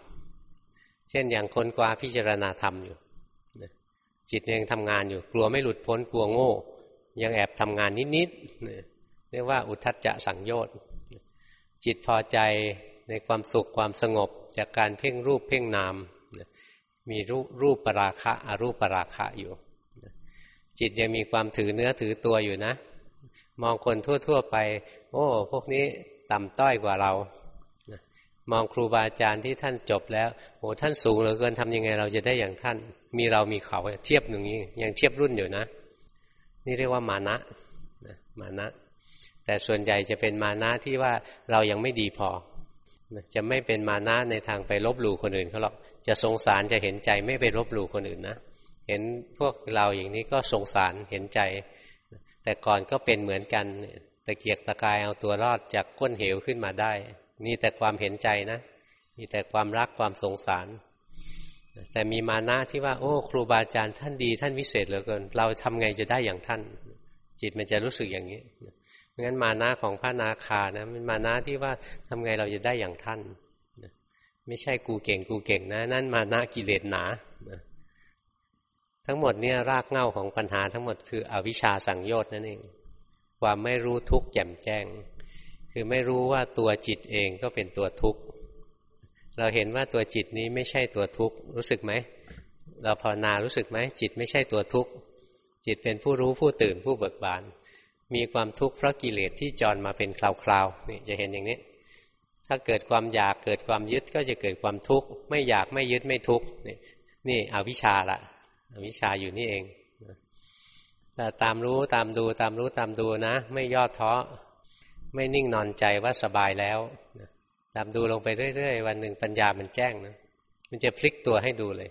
เช่นอย่างคนกว่าพิจารณาธรรมอยู่จิตยังทำงานอยู่ กลัวไม่หลุดพ้นกลัวโง่ ยังแอบทำงานนิดๆเรียกว่าอุทัจจะสังโยชน์จิตพอใจในความสุขความสงบจากการเพ่งรูปเพ่งนาม มีรูปรูปปราคะอรูปปราคะอยู่ จิตยังมีความถือเนื้อถือตัวอยู่นะ มองคนทั่ว ๆ ไป โอ้ พวกนี้ต่ำต้อยกว่าเรา มองครูบาอาจารย์ที่ท่านจบแล้วโอ้ท่านสูงเหลือเกินทำยังไง เราจะได้อย่างท่าน มีเรามีเขาเทียบอย่างนี้ยังเทียบรุ่นอยู่นะ นี่เรียกว่ามานะมานะ แต่ส่วนใหญ่จะเป็นมานะที่ว่าเรายังไม่ดีพอ จะไม่เป็นมานะในทางไปลบหลู่คนอื่นเขาหรอกจะสงสารจะเห็นใจไม่ไปรบหลู่คนอื่นนะเห็นพวกเราอย่างนี้ก็สงสารเห็นใจ แต่ก่อนก็เป็นเหมือนกันตะเกียกตะกายเอาตัวรอดจากก้นเหวขึ้นมาได้มีแต่ความเห็นใจนะมีแต่ความรักความสงสาร แต่มีมานะที่ว่า โอ้ครูบาอาจารย์ท่านดีท่านวิเศษเหลือเกิน เราทำไงจะได้อย่างท่าน จิตมันจะรู้สึกอย่างนี้งั้นมานะของพระนาคานะมันมานะที่ว่าทำไงเราจะได้อย่างท่านไม่ใช่กูเก่งกูเก่งนะ นั่นมานะกิเลสหนาทั้งหมดเนี่ยรากเหง้าของปัญหาทั้งหมดคืออวิชชาสังโยชน์นั่นเองความไม่รู้ทุกข์แจ่มแจ้ง คือไม่รู้ว่าตัวจิตเองก็เป็นตัวทุกข์ เราเห็นว่าตัวจิตนี้ไม่ใช่ตัวทุกข์รู้สึกไหม เราภาวนารู้สึกไหมจิตไม่ใช่ตัวทุกข์จิตเป็นผู้รู้ผู้ตื่นผู้เบิกบาน มีความทุกข์เพราะกิเลสที่จรมาเป็นคราวๆนี่จะเห็นอย่างนี้ ถ้าเกิดความอยากเกิดความยึดก็จะเกิดความทุกข์ไม่อยากไม่ยึดไม่ทุกข์นี่นี่อวิชชาละอวิชชาอยู่นี่เองแต่ตามรู้ตามดูตามรู้ตามดูนะ ไม่ย่อท้อไม่นิ่งนอนใจว่าสบายแล้ว ตามดูลงไปเรื่อยๆ วันหนึ่งปัญญามันแจ้งนะมันจะพลิกตัวให้ดูเลย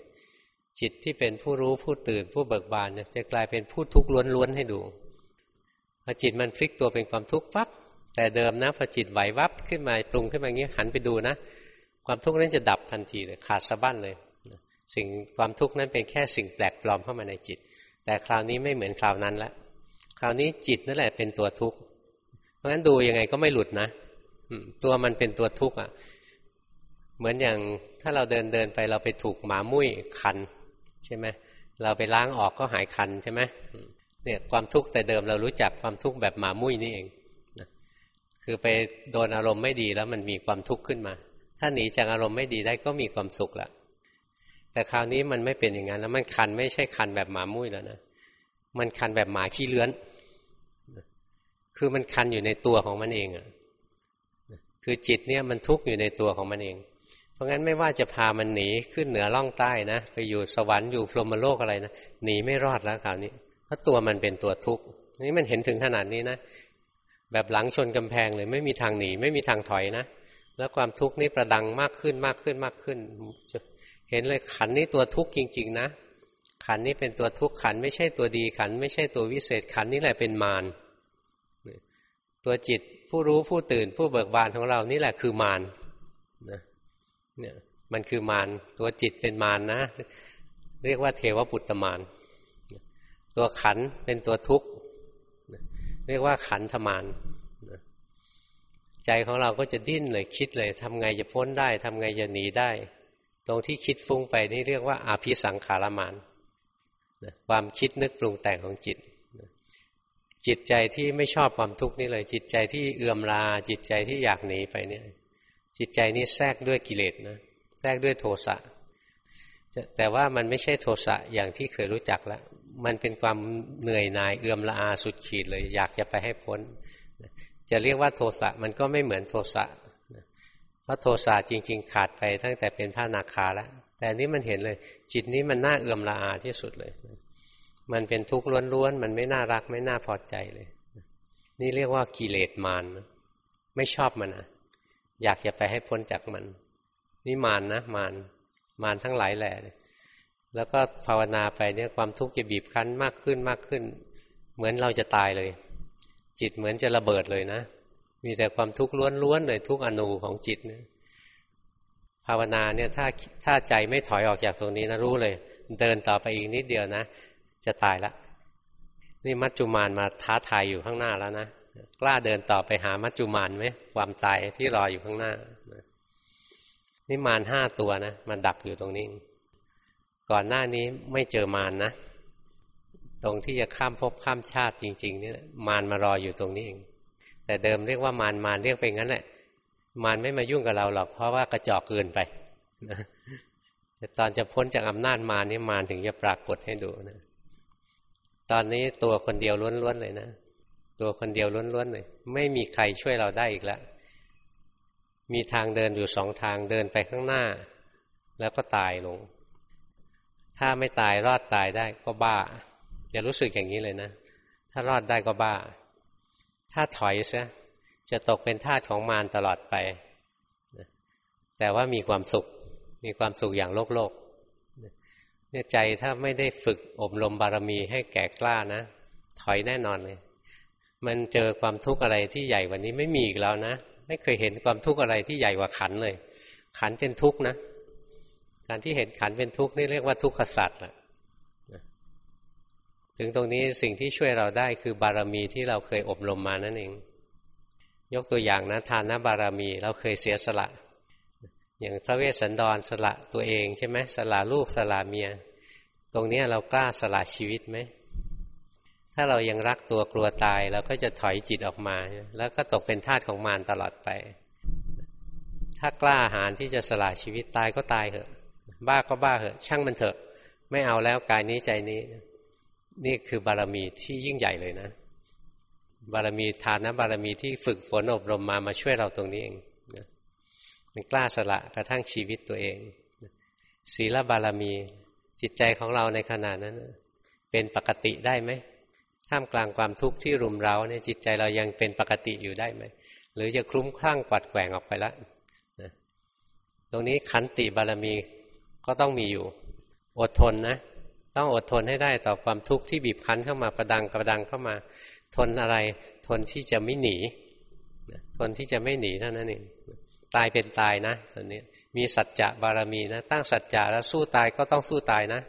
จิตที่เป็นผู้รู้ผู้ตื่นผู้เบิกบานจะกลายเป็นผู้ทุกข์ล้วนๆให้ดูพอจิตมันพลิกตัวเป็นความทุกข์ปั๊บแต่เดิมนะพอจิตไหววับขึ้นมาปรุงขึ้นมาอย่างนี้หันไปดูนะ ความทุกข์นั้นจะดับทันทีเลยขาดสะบั้นเลย สิ่งความทุกข์นั้นเป็นแค่สิ่งแปลกปลอมเข้ามาในจิต แต่คราวนี้ไม่เหมือนคราวนั้นละคราวนี้จิตนั่นแหละเป็นตัวทุกข์เพราะฉะนั้นดูยังไงก็ไม่หลุดนะ ตัวมันเป็นตัวทุกข์อะ เหมือนอย่างถ้าเราเดินเดินไปเราไปถูกหมามุ้ยคัน ใช่ไหมเราไปล้างออกก็หายคันใช่ไหมเนี่ยความทุกข์แต่เดิมเรารู้จักความทุกข์แบบหมามุ้ยนี่เองคือไปโดนอารมณ์ไม่ดีแล้วมันมีความทุกข์ขึ้นมา ถ้าหนีจากอารมณ์ไม่ดีได้ก็มีความสุขละแต่คราวนี้มันไม่เป็นอย่างนั้นแล้วมันคันไม่ใช่คันแบบหมามุ้ยแล้วนะมันคันแบบหมาขี้เลื้อน คือมันคันอยู่ในตัวของมันเองอะ คือจิตเนี่ยมันทุกข์อยู่ในตัวของมันเอง เพราะงั้นไม่ว่าจะพามันหนีขึ้นเหนือล่องใต้นะ ไปอยู่สวรรค์อยู่พรหมโลกอะไรนะหนีไม่รอดแล้วคราวนี้เพราะตัวมันเป็นตัวทุกข์นี่มันเห็นถึงขนาดนี้นะแบบหลังชนกำแพงเลยไม่มีทางหนีไม่มีทางถอยนะ แล้วความทุกข์นี่ประดังมากขึ้นมากขึ้นมากขึ้น เห็นเลยขันนี่ตัวทุกข์จริง ๆ นะ ขันนี่เป็นตัวทุกข์ขันไม่ใช่ตัวดีขัน ไม่ใช่ตัววิเศษขันนี่แหละเป็นมารตัวจิต ผู้รู้ผู้ตื่นผู้เบิกบานของเรานี่แหละคือมารนะเนี่ยมันคือมารตัวจิตเป็นมารนะเรียกว่าเทวปุตตมารตัวขันเป็นตัวทุกข์เรียกว่าขันธมานใจของเราก็จะดิ้นเลยคิดเลยทำไงจะพ้นได้ทำไงจะหนีได้ ตรงที่คิดฟุ้งไปนี่เรียกว่าอาภิสังขารมานความคิดนึกปรุงแต่งของจิต จิตใจที่ไม่ชอบความทุกข์นี่เลย จิตใจที่เอื่อมลา จิตใจที่อยากหนีไปเนี่ย จิตใจนี้แทรกด้วยกิเลสนะแทรกด้วยโทสะแต่ว่ามันไม่ใช่โทสะอย่างที่เคยรู้จักแล้วมันเป็นความเหนื่อยหน่ายเอื่อมละอาสุดขีดเลย อยากจะไปให้พ้น จะเรียกว่าโทสะมันก็ไม่เหมือนโทสะเพราะโทสะจริง ๆ ขาดไปตั้งแต่เป็นพระนาคาแล้ว แต่นี้มันเห็นเลย จิตนี้มันน่าเอื่อมละอาที่สุดเลย มันเป็นทุกข์ล้วนๆ มันไม่น่ารักไม่น่าพอใจเลย นี่เรียกว่ากิเลสมารไม่ชอบมันนะอยากจะไปให้พ้นจากมัน นี่มารนนะมารมารทั้งหลายแหละแล้วก็ภาวนาไปเนี่ยความทุกข์จะบีบคั้นมากขึ้นมากขึ้น เหมือนเราจะตายเลย จิตเหมือนจะระเบิดเลยนะ มีแต่ความทุกข์ล้วนๆเลยทุกอนูของจิตนะภาวนาเนี่ยถ้าถ้าใจไม่ถอยออกจากตรงนี้นะรู้เลย เดินต่อไปอีกนิดเดียวนะ จะตายละ นี่มัจจุมานมาท้าทายอยู่ข้างหน้าแล้วนะกล้าเดินต่อไปหามัจจุมานไหมความตายที่รออยู่ข้างหน้านี่มารห้าตัวนะมันดักอยู่ตรงนี้ ก่อนหน้านี้ไม่เจอมารนนะตรงที่จะข้ามภพข้ามชาติจริงๆนี่มารมารออยู่ตรงนี้เองแต่เดิมเรียกว่ามารมารเรียกไปงั้นแหละมารไม่มายุ่งกับเราหรอกเพราะว่ากระจอกเกินไปแต่ตอนจะพ้นจากอำนาจมารนี่มารถึงจะปรากฏให้ดูนะ ตอนนี้ตัวคนเดียวล้วนๆเลยนะ ตัวคนเดียวล้วนๆเลย ไม่มีใครช่วยเราได้อีกแล้ว มีทางเดินอยู่สองทางเดินไปข้างหน้า แล้วก็ตายลง ถ้าไม่ตายรอดตายได้ก็บ้าจะรู้สึกอย่างนี้เลยนะ ถ้ารอดได้ก็บ้า ถ้าถอยซะจะตกเป็นทาสของมารตลอดไป แต่ว่ามีความสุข มีความสุขอย่างโลกโลก เนี่ยใจถ้าไม่ได้ฝึกอบรมบารมีให้แก่กล้านะ ถอยแน่นอนเลย มันเจอความทุกข์อะไรที่ใหญ่กว่านี้ไม่มีอีกแล้วนะ ไม่เคยเห็นความทุกข์อะไรที่ใหญ่กว่าขันเลย ขันเป็นทุกข์นะ การที่เห็นขันเป็นทุกข์นี่เรียกว่าทุกขสัตว์ถึงตรงนี้สิ่งที่ช่วยเราได้คือบารมีที่เราเคยอบรมมานั่นเอง ยกตัวอย่างนะทานบารมี เราเคยเสียสละ อย่างพระเวสสันดรสละตัวเองใช่ไหมสละลูกสละเมีย ตรงนี้เรากล้าสละชีวิตไหมถ้าเรายังรักตัวกลัวตายเราก็จะถอยจิตออกมา แล้วก็ตกเป็นทาสของมารตลอดไป ถ้ากล้าหาญที่จะสละชีวิตตายก็ตายเถอะ บ้าก็บ้าเถอะ ช่างมันเถอะ ไม่เอาแล้วกายนี้ใจนี้ นี่คือบารมีที่ยิ่งใหญ่เลยนะ บารมีทานนะบารมีที่ฝึกฝนอบรมมามาช่วยเราตรงนี้เอง มันกล้าสละกระทั่งชีวิตตัวเอง ศีลบารมี จิตใจของเราในขณะนั้น เป็นปกติได้ไหมท่ามกลางความทุกข์ที่รุมเร้าเนี่ยจิตใจเรายังเป็นปกติอยู่ได้ไหมหรือจะคลุ้มคลั่งกวัดแกว่งออกไปล้วตรงนี้ขันติบารมีก็ต้องมีอยู่ อดทนนะ ต้องอดทนให้ได้ต่อความทุกข์ที่บีบคั้นเข้ามาประดังกระดังเข้ามา ทนอะไร ทนที่จะไม่หนี ทนที่จะไม่หนีเท่านั้นเอง ตายเป็นตายนะตอนนี้มีสัจจะบารมีนะ ตั้งสัจจะแล้วสู้ตายก็ต้องสู้ตายนะ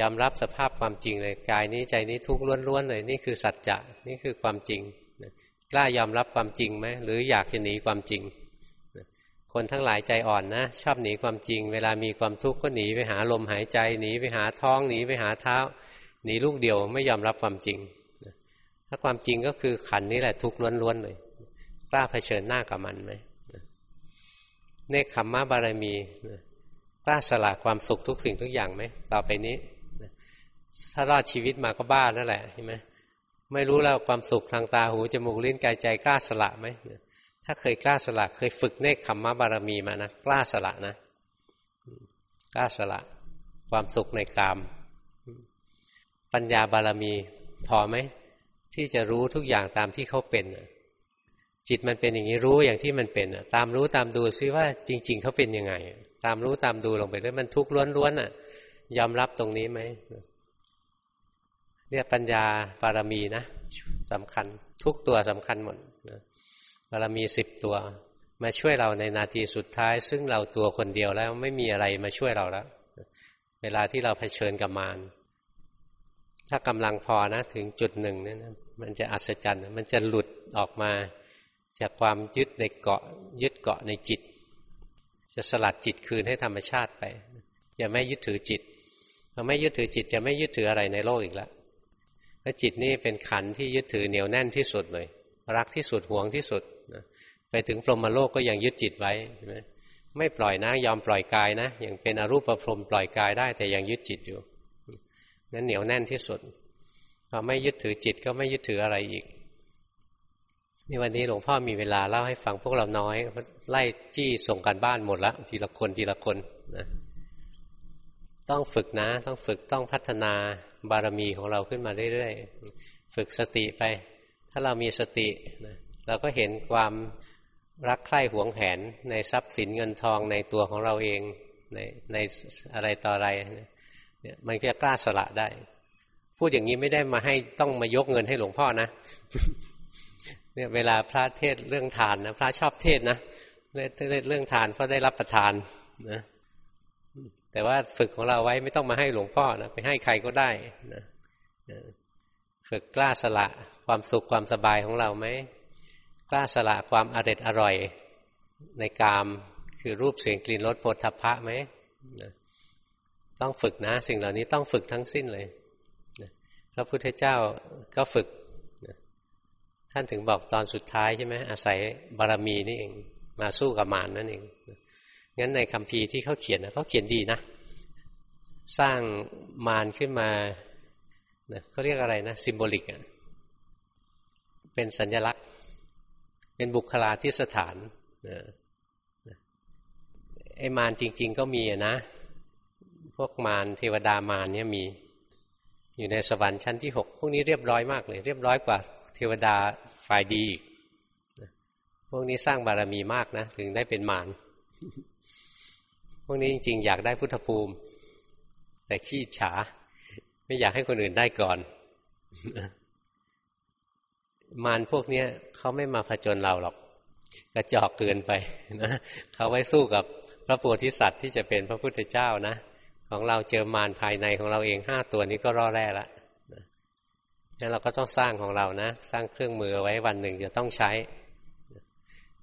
ยอมรับสภาพความจริงเลยกายนี้ใจนี้ทุกข์ล้วนๆเลยนี่คือสัจจะนี่คือความจริงกล้ายอมรับความจริงไหมหรืออยากจะหนีความจริง คนทั้งหลายใจอ่อนนะ ชอบหนีความจริง เวลามีความทุกข์ก็หนีไปหาลมหายใจหนีไปหาท้องหนีไปหาเท้าหนีลูกเดียวไม่ยอมรับความจริง ถ้าความจริงก็คือขันนี้แหละทุกข์ล้วนๆเลยกล้าเผชิญหน้ากับมันไหม เนคขมมะบารมีกล้าสละความสุขทุกสิ่งทุกอย่างไหมต่อไปนี้ถ้ารอดชีวิตมาก็บ้านั่นแหละใช่ไหมไม่รู้แล้วความสุขทางตาหูจมูกลิ้นกายใจกล้าสละไหมถ้าเคยกล้าสละเคยฝึกเนคขมมะบารมีมานะกล้าสละนะกล้าสละ ความสุขในกาม ปัญญาบารมีพอไหมที่จะรู้ทุกอย่างตามที่เขาเป็น จิตมันเป็นอย่างนี้รู้อย่างที่มันเป็นตามรู้ตามดูซิว่าจริง ๆเขาเป็นยังไง ตามรู้ตามดูลงไปด้วยมันทุกข์ล้วนๆอะ ยอมรับตรงนี้ไหมเนี่ยปัญญาบารมีนะสำคัญ ทุกตัวสำคัญหมดบารมีสิบตัว มาช่วยเราในนาทีสุดท้าย ซึ่งเราตัวคนเดียวแล้วไม่มีอะไรมาช่วยเราแล้ว เวลาที่เราเผชิญกับมารถ้ากำลังพอนะ ถึงจุดหนึ่งเนี่ยมันจะอัศจรรย์ มันจะหลุดออกมา จากความยึดในเกาะ ยึดเกาะในจิต จะสลัดจิตคืนให้ธรรมชาติไปอย่าไม่ยึดถือจิตพอไม่ยึดถือจิตจะไม่ยึดถืออะไรในโลกอีกแล้วเพราะจิตนี่เป็นขันที่ยึดถือเหนียวแน่นที่สุดเลย รักที่สุดห่วงที่สุดไปถึงพรหมโลกก็ยังยึดจิตไว้ไม่ปล่อยนะยอมปล่อยกายนะอย่างเป็นอรูปประพรมปล่อยกายได้ แต่ยังยึดจิตอยู่นั้นเหนียวแน่นที่สุดพอไม่ยึดถือจิตก็ไม่ยึดถืออะไรอีก นี่วันนี้หลวงพ่อมีเวลาเล่าให้ฟังพวกเราน้อย ไล่จี้ส่งกันบ้านหมดละทีละคนทีละคนนะต้องฝึกนะ ต้องฝึกต้องพัฒนาบารมีของเราขึ้นมาเรื่อยๆฝึกสติไป ถ้าเรามีสตินะเราก็เห็นความรักใคร่หวงแหนในทรัพย์สินเงินทองในตัวของเราเองในในอะไรต่ออะไรเนี่ยมันก็กล้าสละได้ พูดอย่างนี้ไม่ได้มาให้ต้องมายกเงินให้หลวงพ่อนะ เนี่ยเวลาพระเทศเรื่องทานนะพระชอบเทศนะเรื่องทานเพราะได้รับประทานนะแต่ว่าฝึกของเราไว้ไม่ต้องมาให้หลวงพ่อนะไปให้ใครก็ได้นะฝึกกล้าสละความสุขความสบายของเราไหมกล้าสละความอร็ดอร่อยในกามคือรูปเสียงกลิ่นรสโผฏฐัพพะไหมต้องฝึกนะ สิ่งเหล่านี้ต้องฝึกทั้งสิ้นเลยพระพุทธเจ้าก็ฝึก ท่านถึงบอกตอนสุดท้ายใช่ไหมอาศัยบารมีนี่เอง มาสู้กับมารนนั่นเอง งั้นในคำพีที่เขาเขียนนะเขาเขียนดีนะ สร้างมารขึ้นมาเขาเรียกอะไรนะซิมโบลิกอะเป็นสัญลักษณ์ เป็นบุคลาธิสถานไอ้มารจริง ๆ ก็มีนะ พวกมารเทวดามารเนี่ยมี อยู่ในสวรรค์ชั้นที่หกพวกนี้เรียบร้อยมากเลย เรียบร้อยกว่า วดาฝ่ายดีอีกพวกนี้สร้างบารมีมากนะ ถึงได้เป็นมารพวกนี้จริงๆ อยากได้พุทธภูมิ แต่ขี้ฉา ไม่อยากให้คนอื่นได้ก่อน มารพวกนี้เขาไม่มาผจญเราหรอก กระจอกเกินไปนะเขาไว้สู้กับพระโพธิสัตว์ที่จะเป็นพระพุทธเจ้านะ ของเราเจอมารภายในของเราเองห้าตัวนี้ก็รอแร่ละ งั้นเราก็ต้องสร้างของเรานะ สร้างเครื่องมือไว้วันหนึ่งจะต้องใช้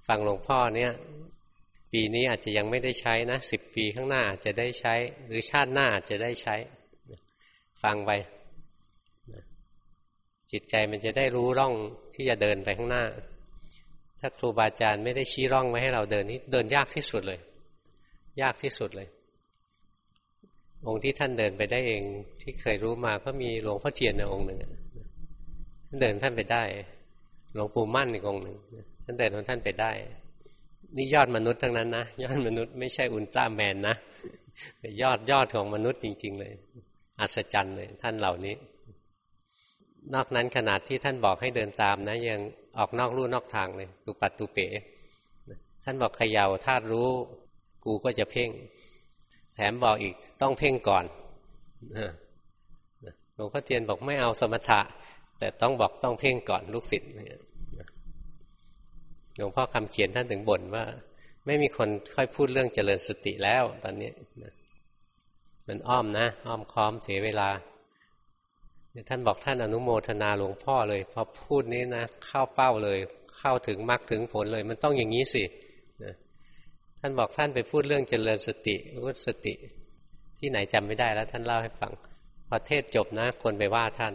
ฟังหลวงพ่อเนี่ยปีนี้อาจจะยังไม่ได้ใช้นะสิบปีข้างหน้าจะได้ใช้ หรือชาติหน้าจะได้ใช้ ฟังไปจิตใจมันจะได้รู้ร่องที่จะเดินไปข้างหน้า ถ้าครูบาอาจารย์ไม่ได้ชี้ร่องไว้ให้เราเดินนี่เดินยากที่สุดเลย ยากที่สุดเลย องค์ที่ท่านเดินไปได้เองที่เคยรู้มาก็มีหลวงพ่อเทียนในองค์หนึ่ง เดินท่านไปได้ หลวงปู่มั่นอีกองหนึ่งท่านเดินของท่านไปได้ นี่ยอดมนุษย์ทั้งนั้นนะยอดมนุษย์ไม่ใช่อุลตร้าแมนนะแต่ยอดยอดของมนุษย์จริง ๆ เลย อัศจรรย์เลย ท่านเหล่านี้ นอกนั้นขนาดที่ท่านบอกให้เดินตามนะ ยังออกนอกลู่นอกทางเลยตุปัตตุเป๋ท่านบอกขย่าธาตุรู้ กูก็จะเพ่ง แถมบอกอีกต้องเพ่งก่อนหลวงพ่อเทียนบอกไม่เอาสมถะ แต่ต้องบอกต้องเพ่งก่อนลูกศิษย์หลวงพ่อคำเขียนท่านถึงบ่นว่า ไม่มีคนค่อยพูดเรื่องเจริญสติแล้ว ตอนนี้มันอ้อมนะ อ้อมค้อมเสียเวลาท่านบอกท่านอนุโมทนาหลวงพ่อเลยพอพูดนี้นะเข้าเป้าเลย เข้าถึงมรรคถึงผลเลย มันต้องอย่างนี้สิท่านบอกท่านไปพูดเรื่องเจริญสติวุสติ ที่ไหนจำไม่ได้แล้ว ท่านเล่าให้ฟังพอเทศจบนะ คนไปว่าท่าน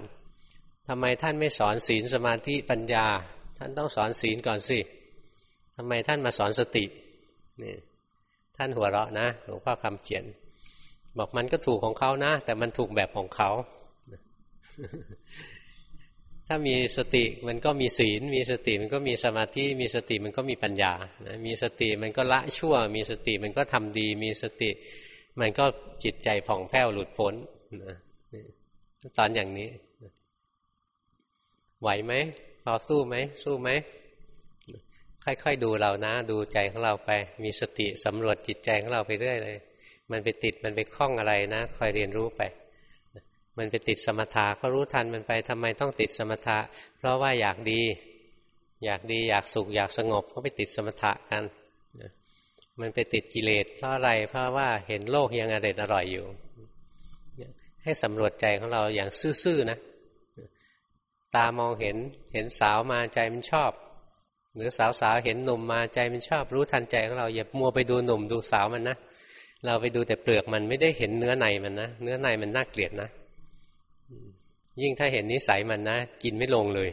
ทำไมท่านไม่สอนศีลสมาธิปัญญา ท่านต้องสอนศีลก่อนสิทำไมท่านมาสอนสตินี่ท่านหัวเราะนะหลวงพ่อคำเขียน บอกมันก็ถูกของเขานะ แต่มันถูกแบบของเขา ถ้ามีสติมันก็มีศีล มีสติมันก็มีสมาธิ มีสติมันก็มีปัญญานะมีสติมันก็ละชั่ว มีสติมันก็ทำดี มีสติ มันก็จิตใจผ่องแผ้วหลุดพ้นนะตอนอย่างนี้ ไหวไหมพอสู้ไหมสู้ไหมค่อยๆดูเรานะ ดูใจของเราไป มีสติสำรวจจิตใจของเราไปเรื่อยเลย มันไปติดมันไปคล้องอะไรนะ คอยเรียนรู้ไป มันไปติดสมถะก็รู้ทันมันไปทำไมต้องติดสมถะ เพราะว่าอยากดี อยากดีอยากสุขอยากสงบก็ไปติดสมถะกัน มันไปติดกิเลสเพราะอะไรเพราะว่าเห็นโลกยังอร่อยอร่อยอยู่ ให้สำรวจใจของเราอย่างซื่อๆนะ ตามองเห็น เห็นสาวมาใจมันชอบ หรือสาวๆเห็นหนุ่มมาใจมันชอบ รู้ทันใจของเราอย่ามัวไปดูหนุ่มดูสาวมันนะเราไปดูแต่เปลือกมันไม่ได้เห็นเนื้อในมันนะเนื้อในมันน่าเกลียดนะยิ่งถ้าเห็นนิสัยมันนะกินไม่ลงเลย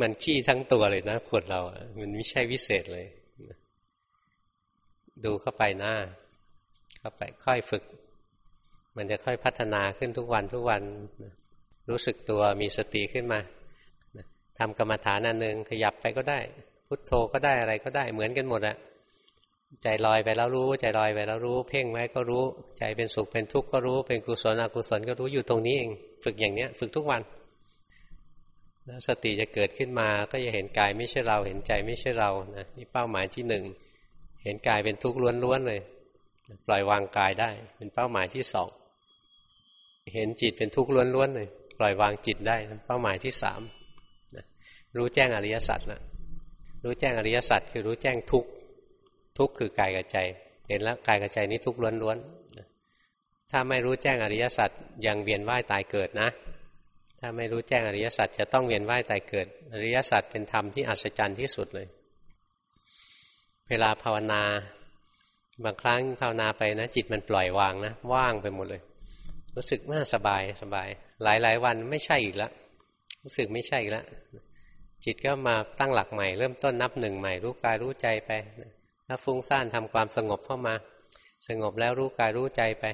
มันขี้ทั้งตัวเลยนะคนเรา มันไม่ใช่วิเศษเลย ดูเข้าไปน้าเข้าไปค่อยฝึก มันจะค่อยพัฒนาขึ้นทุกวันทุกวัน รู้สึกตัวมีสติขึ้นมาทำกรรมฐานอันหนึ่งขยับไปก็ได้ พุทโธก็ได้อะไรก็ได้เหมือนกันหมดอะใจลอยไปแล้วรู้ ใจลอยไปแล้วรู้ เพ่งไว้ก็รู้ ใจเป็นสุขเป็นทุกข์ก็รู้ เป็นกุศลอกุศลก็รู้อยู่ตรงนี้เอง ฝึกอย่างเนี้ย ฝึกทุกวัน แล้วสติจะเกิดขึ้นมาก็จะเห็นกายไม่ใช่เรา เห็นใจไม่ใช่เรานะนี่เป้าหมายที่หนึ่งเห็นกายเป็นทุกข์ล้วนๆเลย ปล่อยวางกายได้ เป็นเป้าหมายที่สองเห็นจิตเป็นทุกข์ล้วนๆเลย ปล่อยวางจิตได้เป้าหมายที่สามรู้แจ้งอริยสัจนะรู้แจ้งอริยสัจคือรู้แจ้งทุกทุกคือกายกับใจ เห็นแล้วกายกับใจนี้ทุกล้วนๆถ้าไม่รู้แจ้งอริยสัจยังเวียนว่ายตายเกิดนะ ถ้าไม่รู้แจ้งอริยสัจจะต้องเวียนว่ายตายเกิด อริยสัจเป็นธรรมที่อัศจรรย์ที่สุดเลย เวลาภาวนา บางครั้งภาวนาไปนะ จิตมันปล่อยวางนะว่างไปหมดเลย รู้สึกว่าสบายสบาย หลายหลายวันไม่ใช่อีกแล้ว รู้สึกไม่ใช่อีกแล้ว จิตก็มาตั้งหลักใหม่ เริ่มต้นนับหนึ่งใหม่ รู้กายรู้ใจไป ถ้าฟุ้งซ่านทำความสงบเข้ามา สงบแล้วรู้กายรู้ใจไป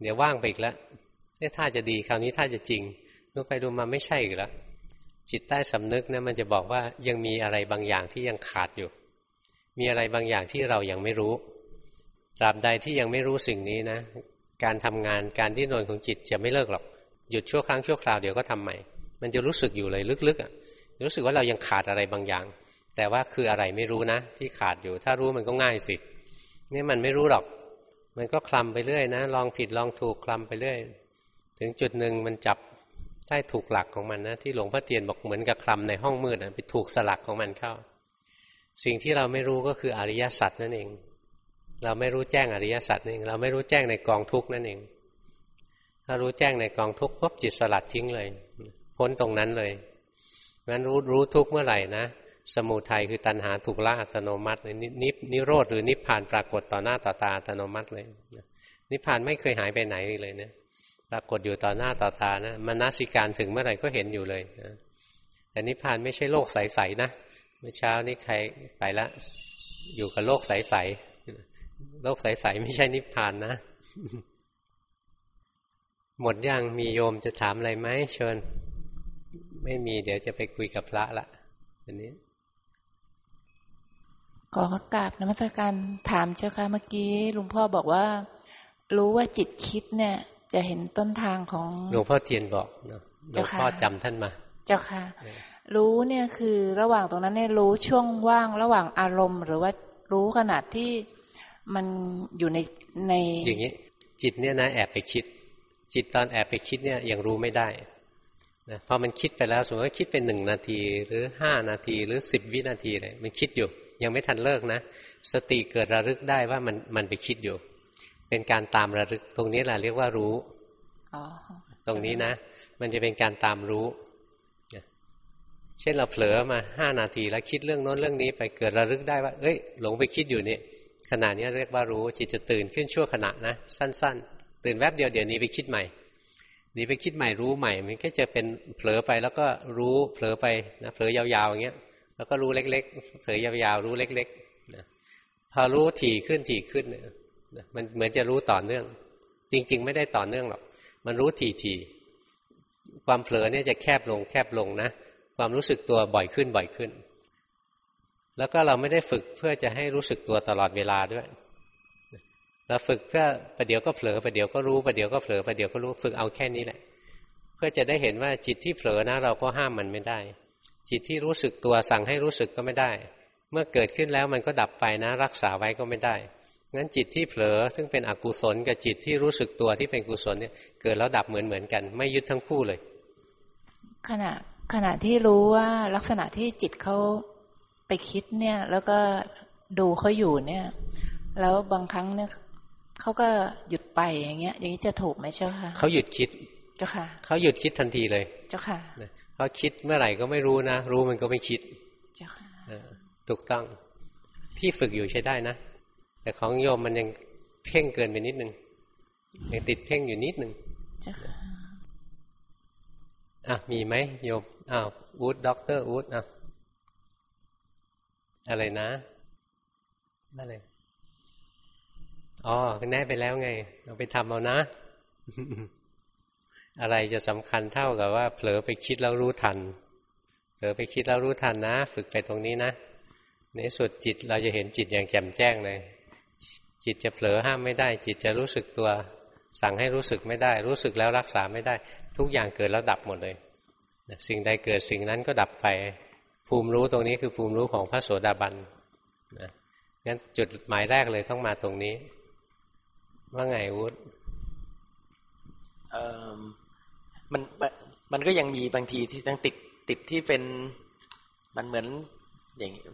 เดี๋ยวว่างไปอีกแล้วนี่ถ้าจะดีคราวนี้ถ้าจะจริงดูไปดูมาไม่ใช่อีกแล้ว จิตใต้สำนึกนะมันจะบอกว่ายังมีอะไรบางอย่างที่ยังขาดอยู่ มีอะไรบางอย่างที่เรายังไม่รู้ตราบใดที่ยังไม่รู้สิ่งนี้นะ การทำงานการที่นอนของจิตจะไม่เลิกหรอก หยุดชั่วครั้งชั่วคราวเดี๋ยวก็ทำใหม่ มันจะรู้สึกอยู่เลยลึกๆอะรู้สึกว่าเรายังขาดอะไรบางอย่าง แต่ว่าคืออะไรไม่รู้นะ ที่ขาดอยู่ ถ้ารู้มันก็ง่ายสินี่มันไม่รู้หรอก มันก็คลำไปเรื่อยนะ ลองผิดลองถูกคลำไปเรื่อย ถึงจุดหนึ่งมันจับได้ถูกหลักของมันนะที่หลวงพ่อเตียนบอกเหมือนกับคลำในห้องมืดไปถูกสลักของมันเข้า สิ่งที่เราไม่รู้ก็คืออริยสัจนั่นเอง เราไม่รู้แจ้งอริยสัจนั่นเองเราไม่รู้แจ้งในกองทุกนั่นเอง ถ้ารู้แจ้งในกองทุกปุ๊บจิตสลัดทิ้งเลย พ้นตรงนั้นเลยงั้นรู้รู้ทุกเมื่อไหร่นะสมุทัยคือตัณหาถูกละอัตโนมัตินินินิโรธหรือนิพพานปรากฏต่อหน้าต่อตาอัตโนมัติเลย นิพพานไม่เคยหายไปไหนเลยเนะปรากฏอยู่ต่อหน้าต่อตานะมนสิการถึงเมื่อไหร่ก็เห็นอยู่เลยนะแต่นิพพานไม่ใช่โลกใสๆนะเมื่อเช้านี้ใครไปละ อยู่กับโลกใสๆ โลกใสๆไม่ใช่นิพพานนะ หมดยังมีโยมจะถามอะไรไหมเชิญ ไม่มีเดี๋ยวจะไปคุยกับพระละวันนี้ขอกราบนมัสการถามเจ้าค่ะเมื่อกี้หลวงพ่อบอกว่า รู้ว่าจิตคิดเนี่ย จะเห็นต้นทางของหลวงพ่อเทียนบอกเนาะหลวงพ่อจำท่านมา เจ้าค่ะ รู้เนี่ยคือระหว่างตรงนั้นเนี่ยรู้ช่วงว่างระหว่างอารมณ์ หรือว่ารู้ขนาดที่ มันอยู่ในในอย่างนี้จิตเนี่ยนะแอบไปคิด จิตตอนแอบไปคิดเนี่ยยังรู้ไม่ได้นะพอมันคิดไปแล้วสมมติว่าคิดเป็นหนึ่งนาที หรือห้านาทีหรือสิบวินาทีเลยมันคิดอยู่ ยังไม่ทันเลิกนะ สติเกิดระลึกได้ว่ามันมันไปคิดอยู่ เป็นการตามระลึกตรงนี้แหละเรียกว่ารู้ตรงนี้นะ มันจะเป็นการตามรู้เช่นเราเผลอมาห้านาทีแล้วคิดเรื่องโน้นเรื่องนี้ไปเกิดระลึกได้ว่า เอ้ย หลงไปคิดอยู่นี่ ขณะนี้เรียกว่ารู้จิตจะตื่นขึ้นชั่วขณะนะ สั้น ๆ ตื่นแวบเดียวเดี๋ยวนี้ไปคิดใหม่นี้ไปคิดใหม่รู้ใหม่ มันก็จะเป็นเผลอไปแล้วก็รู้เผลอไปนะเผลอยาวๆอย่างเงี้ย แล้วก็รู้เล็ก ๆ เผลอยาวๆรู้เล็กๆนะพอรู้ถี่ขึ้นถี่ขึ้นเนี่ยมันเหมือนจะรู้ต่อเนื่อง จริง ๆ ไม่ได้ต่อเนื่องหรอกมันรู้ถี่ๆความเผลอเนี่ยจะแคบลงแคบลงนะ ความรู้สึกตัวบ่อยขึ้นบ่อยขึ้น แล้วก็เราไม่ได้ฝึกเพื่อจะให้รู้สึกตัวตลอดเวลาด้วย เราฝึกเพื่อประเดี๋ยวก็เผลอประเดี๋ยวก็รู้ประเดี๋ยวก็เผลอประเดี๋ยวก็รู้ฝึกเอาแค่นี้แหละ เพื่อจะได้เห็นว่าจิตที่เผลอนะ เราก็ห้ามมันไม่ได้ จิตที่รู้สึกตัวสั่งให้รู้สึกก็ไม่ได้ เมื่อเกิดขึ้นแล้วมันก็ดับไปนะ รักษาไว้ก็ไม่ได้งั้นจิตที่เผลอซึ่งเป็นอกุศลกับจิตที่รู้สึกตัวที่เป็นกุศลเนี่ยเกิดแล้วดับเหมือนเหมือนกัน ไม่ยึดทั้งคู่เลย ขณะขณะที่รู้ว่าลักษณะที่จิตเขา ไปคิดเนี่ย แล้วก็ดูเขาอยู่เนี่ย แล้วบางครั้งเนี่ยเขาก็หยุดไปอย่างเงี้ย อย่างนี้จะถูกไหมเจ้าค่ะเขาหยุดคิดเจ้าค่ะเขาหยุดคิดทันทีเลย เจ้าค่ะเขาคิดเมื่อไหร่ก็ไม่รู้นะรู้มันก็ไม่คิด เจ้าค่ะถูกต้องที่ฝึกอยู่ใช้ได้นะ แต่ของโยมมันยังเพ่งเกินไปนิดนึงยังติดเพ่งอยู่นิดนึงเจ้าค่ะอะมีไหมโยมอ้าวอูดด็อกเตอร์อูดอะ อะไรนะนั่นเลยอ๋อแน่ไปแล้วไง เราไปทำเอานะ อะไรจะสำคัญเท่ากับว่า เผลอไปคิดแล้วรู้ทัน เผลอไปคิดแล้วรู้ทันนะ ฝึกไปตรงนี้นะ ในสุดจิตเราจะเห็นจิตอย่างแจ่มแจ้งเลย จิตจะเผลอห้ามไม่ได้ จิตจะรู้สึกตัว สั่งให้รู้สึกไม่ได้ รู้สึกแล้วรักษาไม่ได้ ทุกอย่างเกิดแล้วดับหมดเลย สิ่งใดเกิดสิ่งนั้นก็ดับไป ภูมิรู้ตรงนี้คือภูมิรู้ของพระโสดาบันนะงั้นจุดหมายแรกเลยต้องมาตรงนี้ ว่าไงวุฒเออมันมันก็ยังมีบางทีที่ต้องติดติดที่เป็นมันเหมือนอย่างนี้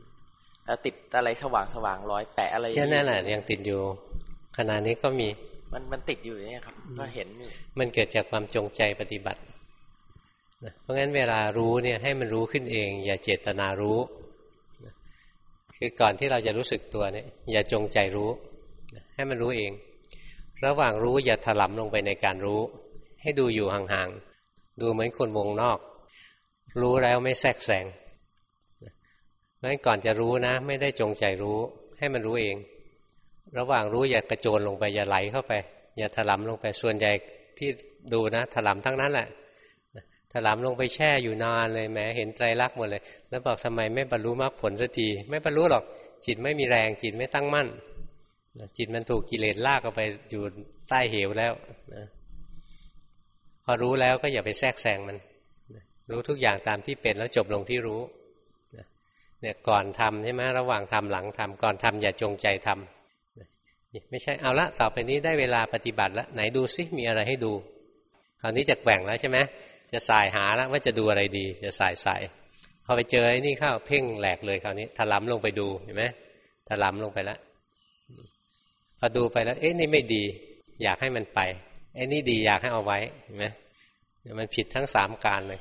แล้วติดอะไรสว่างสว่างๆรอยแปะอะไรแค่นั้นแหละยังติดอยู่ขณะนี้ก็มีมันมันติดอยู่อย่างเนี่ยครับ ก็เห็นอยู่มันเกิดจากความจงใจปฏิบัตินะ เพราะงั้นเวลารู้เนี่ยให้มันรู้ขึ้นเอง อย่าเจตนารู้คือก่อนที่เราจะรู้สึกตัวเนี่ย อย่าจงใจรู้ ให้มันรู้เอง ระหว่างรู้อย่าถลำลงไปในการรู้ ให้ดูอยู่ห่างๆ ดูเหมือนคนวงนอก รู้แล้วไม่แทรกแซงเพราะงั้นก่อนจะรู้นะ ไม่ได้จงใจรู้ ให้มันรู้เอง ระหว่างรู้อย่ากระโจนลงไปอย่าไหลเข้าไป อย่าถลำลงไปส่วนใหญ่ที่ดูนะถลำทั้งนั้นแหละ ถลำลงไปแช่อยู่นานเลยแหมเห็นไตรลักษณ์หมดเลย แล้วบอกทำไมไม่บรรลุมรรคผลสักทีไม่บรรลุหรอก จิตไม่มีแรงจิตไม่ตั้งมั่นจิตมันถูกกิเลสลากเอาไปอยู่ใต้เหวแล้วนะพอรู้แล้วก็อย่าไปแทรกแซงมัน รู้ทุกอย่างตามที่เป็นแล้วจบลงที่รู้เนี่ยก่อนทำใช่ไหมระหว่างทำหลังทำก่อนทำอย่าจงใจทำไม่ใช่เอาละต่อไปนี้ได้เวลาปฏิบัติแล้วไหนดูซิมีอะไรให้ดูคราวนี้จะแกว่งแล้วใช่ไหม จะสายหาแล้วว่าจะดูอะไรดี จะสายสายพอไปเจอไอ้นี่เข้าเพ่งแหลกเลยคราวนี้ถลำลงไปดูเห็นไหมถลำลงไปแล้วพอดูไปแล้ว เอ๊ะนี่ไม่ดี อยากให้มันไปไอ้นี่ดีอยากให้เอาไว้เห็นไหมมันผิดทั้งสามการเลย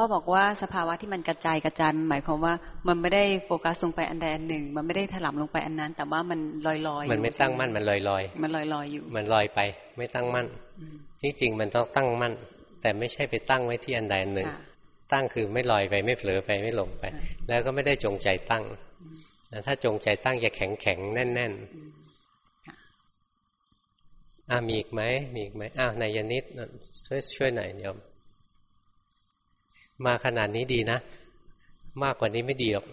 พ่อบอกว่าสภาวะที่มันกระจายกระจายมันหมายความว่า มันไม่ได้โฟกัสลงไปอันใดอันหนึ่ง มันไม่ได้ถลำลงไปอันนั้น แต่ว่ามันลอยๆอยมันไม่ตั้งมั่นมันลอยลอยมันลอยๆอยู่ มันลอยไป ไม่ตั้งมั่นจริงๆมันต้องตั้งมั่น แต่ไม่ใช่ไปตั้งไว้ที่อันใดอันหนึ่งค่ะตั้งคือไม่ลอยไปไม่เผลอไปไม่หลงไป แล้วก็ไม่ได้จงใจตั้งแต่ถ้าจงใจตั้งจะแข็งแข็งๆแน่นค่ะๆอ่ามีอีกไหมมีอีกไหมอ้าวนายนิดช่วยช่วยหน่อยโยม มาขนาดนี้ดีนะ มากกว่านี้ไม่ดีหรอก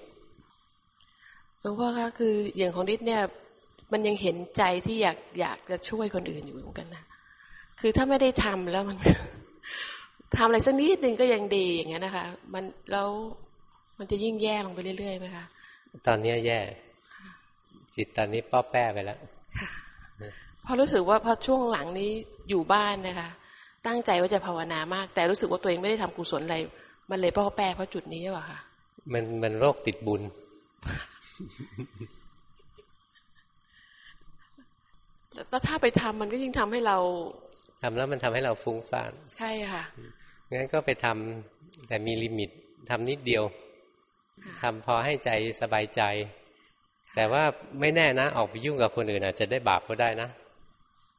หลวงพ่อคะคืออย่างของดิษเนี่ย มันยังเห็นใจที่อยากอยากจะช่วยคนอื่นอยู่เหมือนกันนะคือถ้าไม่ได้ทำแล้วมันทำอะไรสักนิดนึงก็ยังดีอย่างเงี้ยนะคะ มันแล้วมันจะยิ่งแย่ลงไปเรื่อยๆไหมคะตอนนี้แย่ จิตตอนนี้ป้อแป้ไปแล้วพอรู้สึกว่าพอช่วงหลังนี้อยู่บ้านนะคะ ตั้งใจว่าจะภาวนามาก แต่รู้สึกว่าตัวเองไม่ได้ทำกุศลอะไร มันเลยป้อแป้เพราะจุดนี้หรือเปล่าคะมันมันโรคติดบุญ แล้วถ้าไปทำมันก็ยิ่งทำให้เราทำแล้วมันทำให้เราฟุ้งซ่านใช่ค่ะงั้นก็ไปทำแต่มีลิมิตทำนิดเดียวทำพอให้ใจสบายใจ แต่ว่าไม่แน่นะ ออกไปยุ่งกับคนอื่นอาจจะได้บาปก็ได้นะ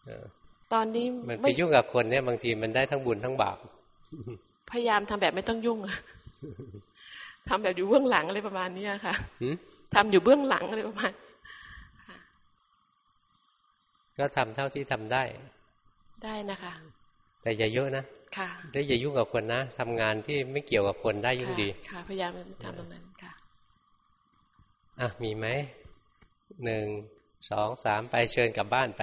เออตอนนี้มันไปไม่ยุ่งกับคนเนี่ยบางทีมันได้ทั้งบุญทั้งบาป พยายามทำแบบไม่ต้องยุ่งอะทำแบบอยู่เบื้องหลังอะไรประมาณเนี้ยค่ะหืมทำอยู่เบื้องหลังอะไรประมาณก็ทำเท่าที่ทำได้ ได้นะคะ แต่อย่าเยอะนะค่ะแล้วอย่ายุ่งกับคนนะทำงานที่ไม่เกี่ยวกับคนได้ยิ่งค่ะดี ค่ะ พยายามทำตรงนั้นค่ะอะมีไหมหนึ่งสองสามไปเชิญกลับบ้านไป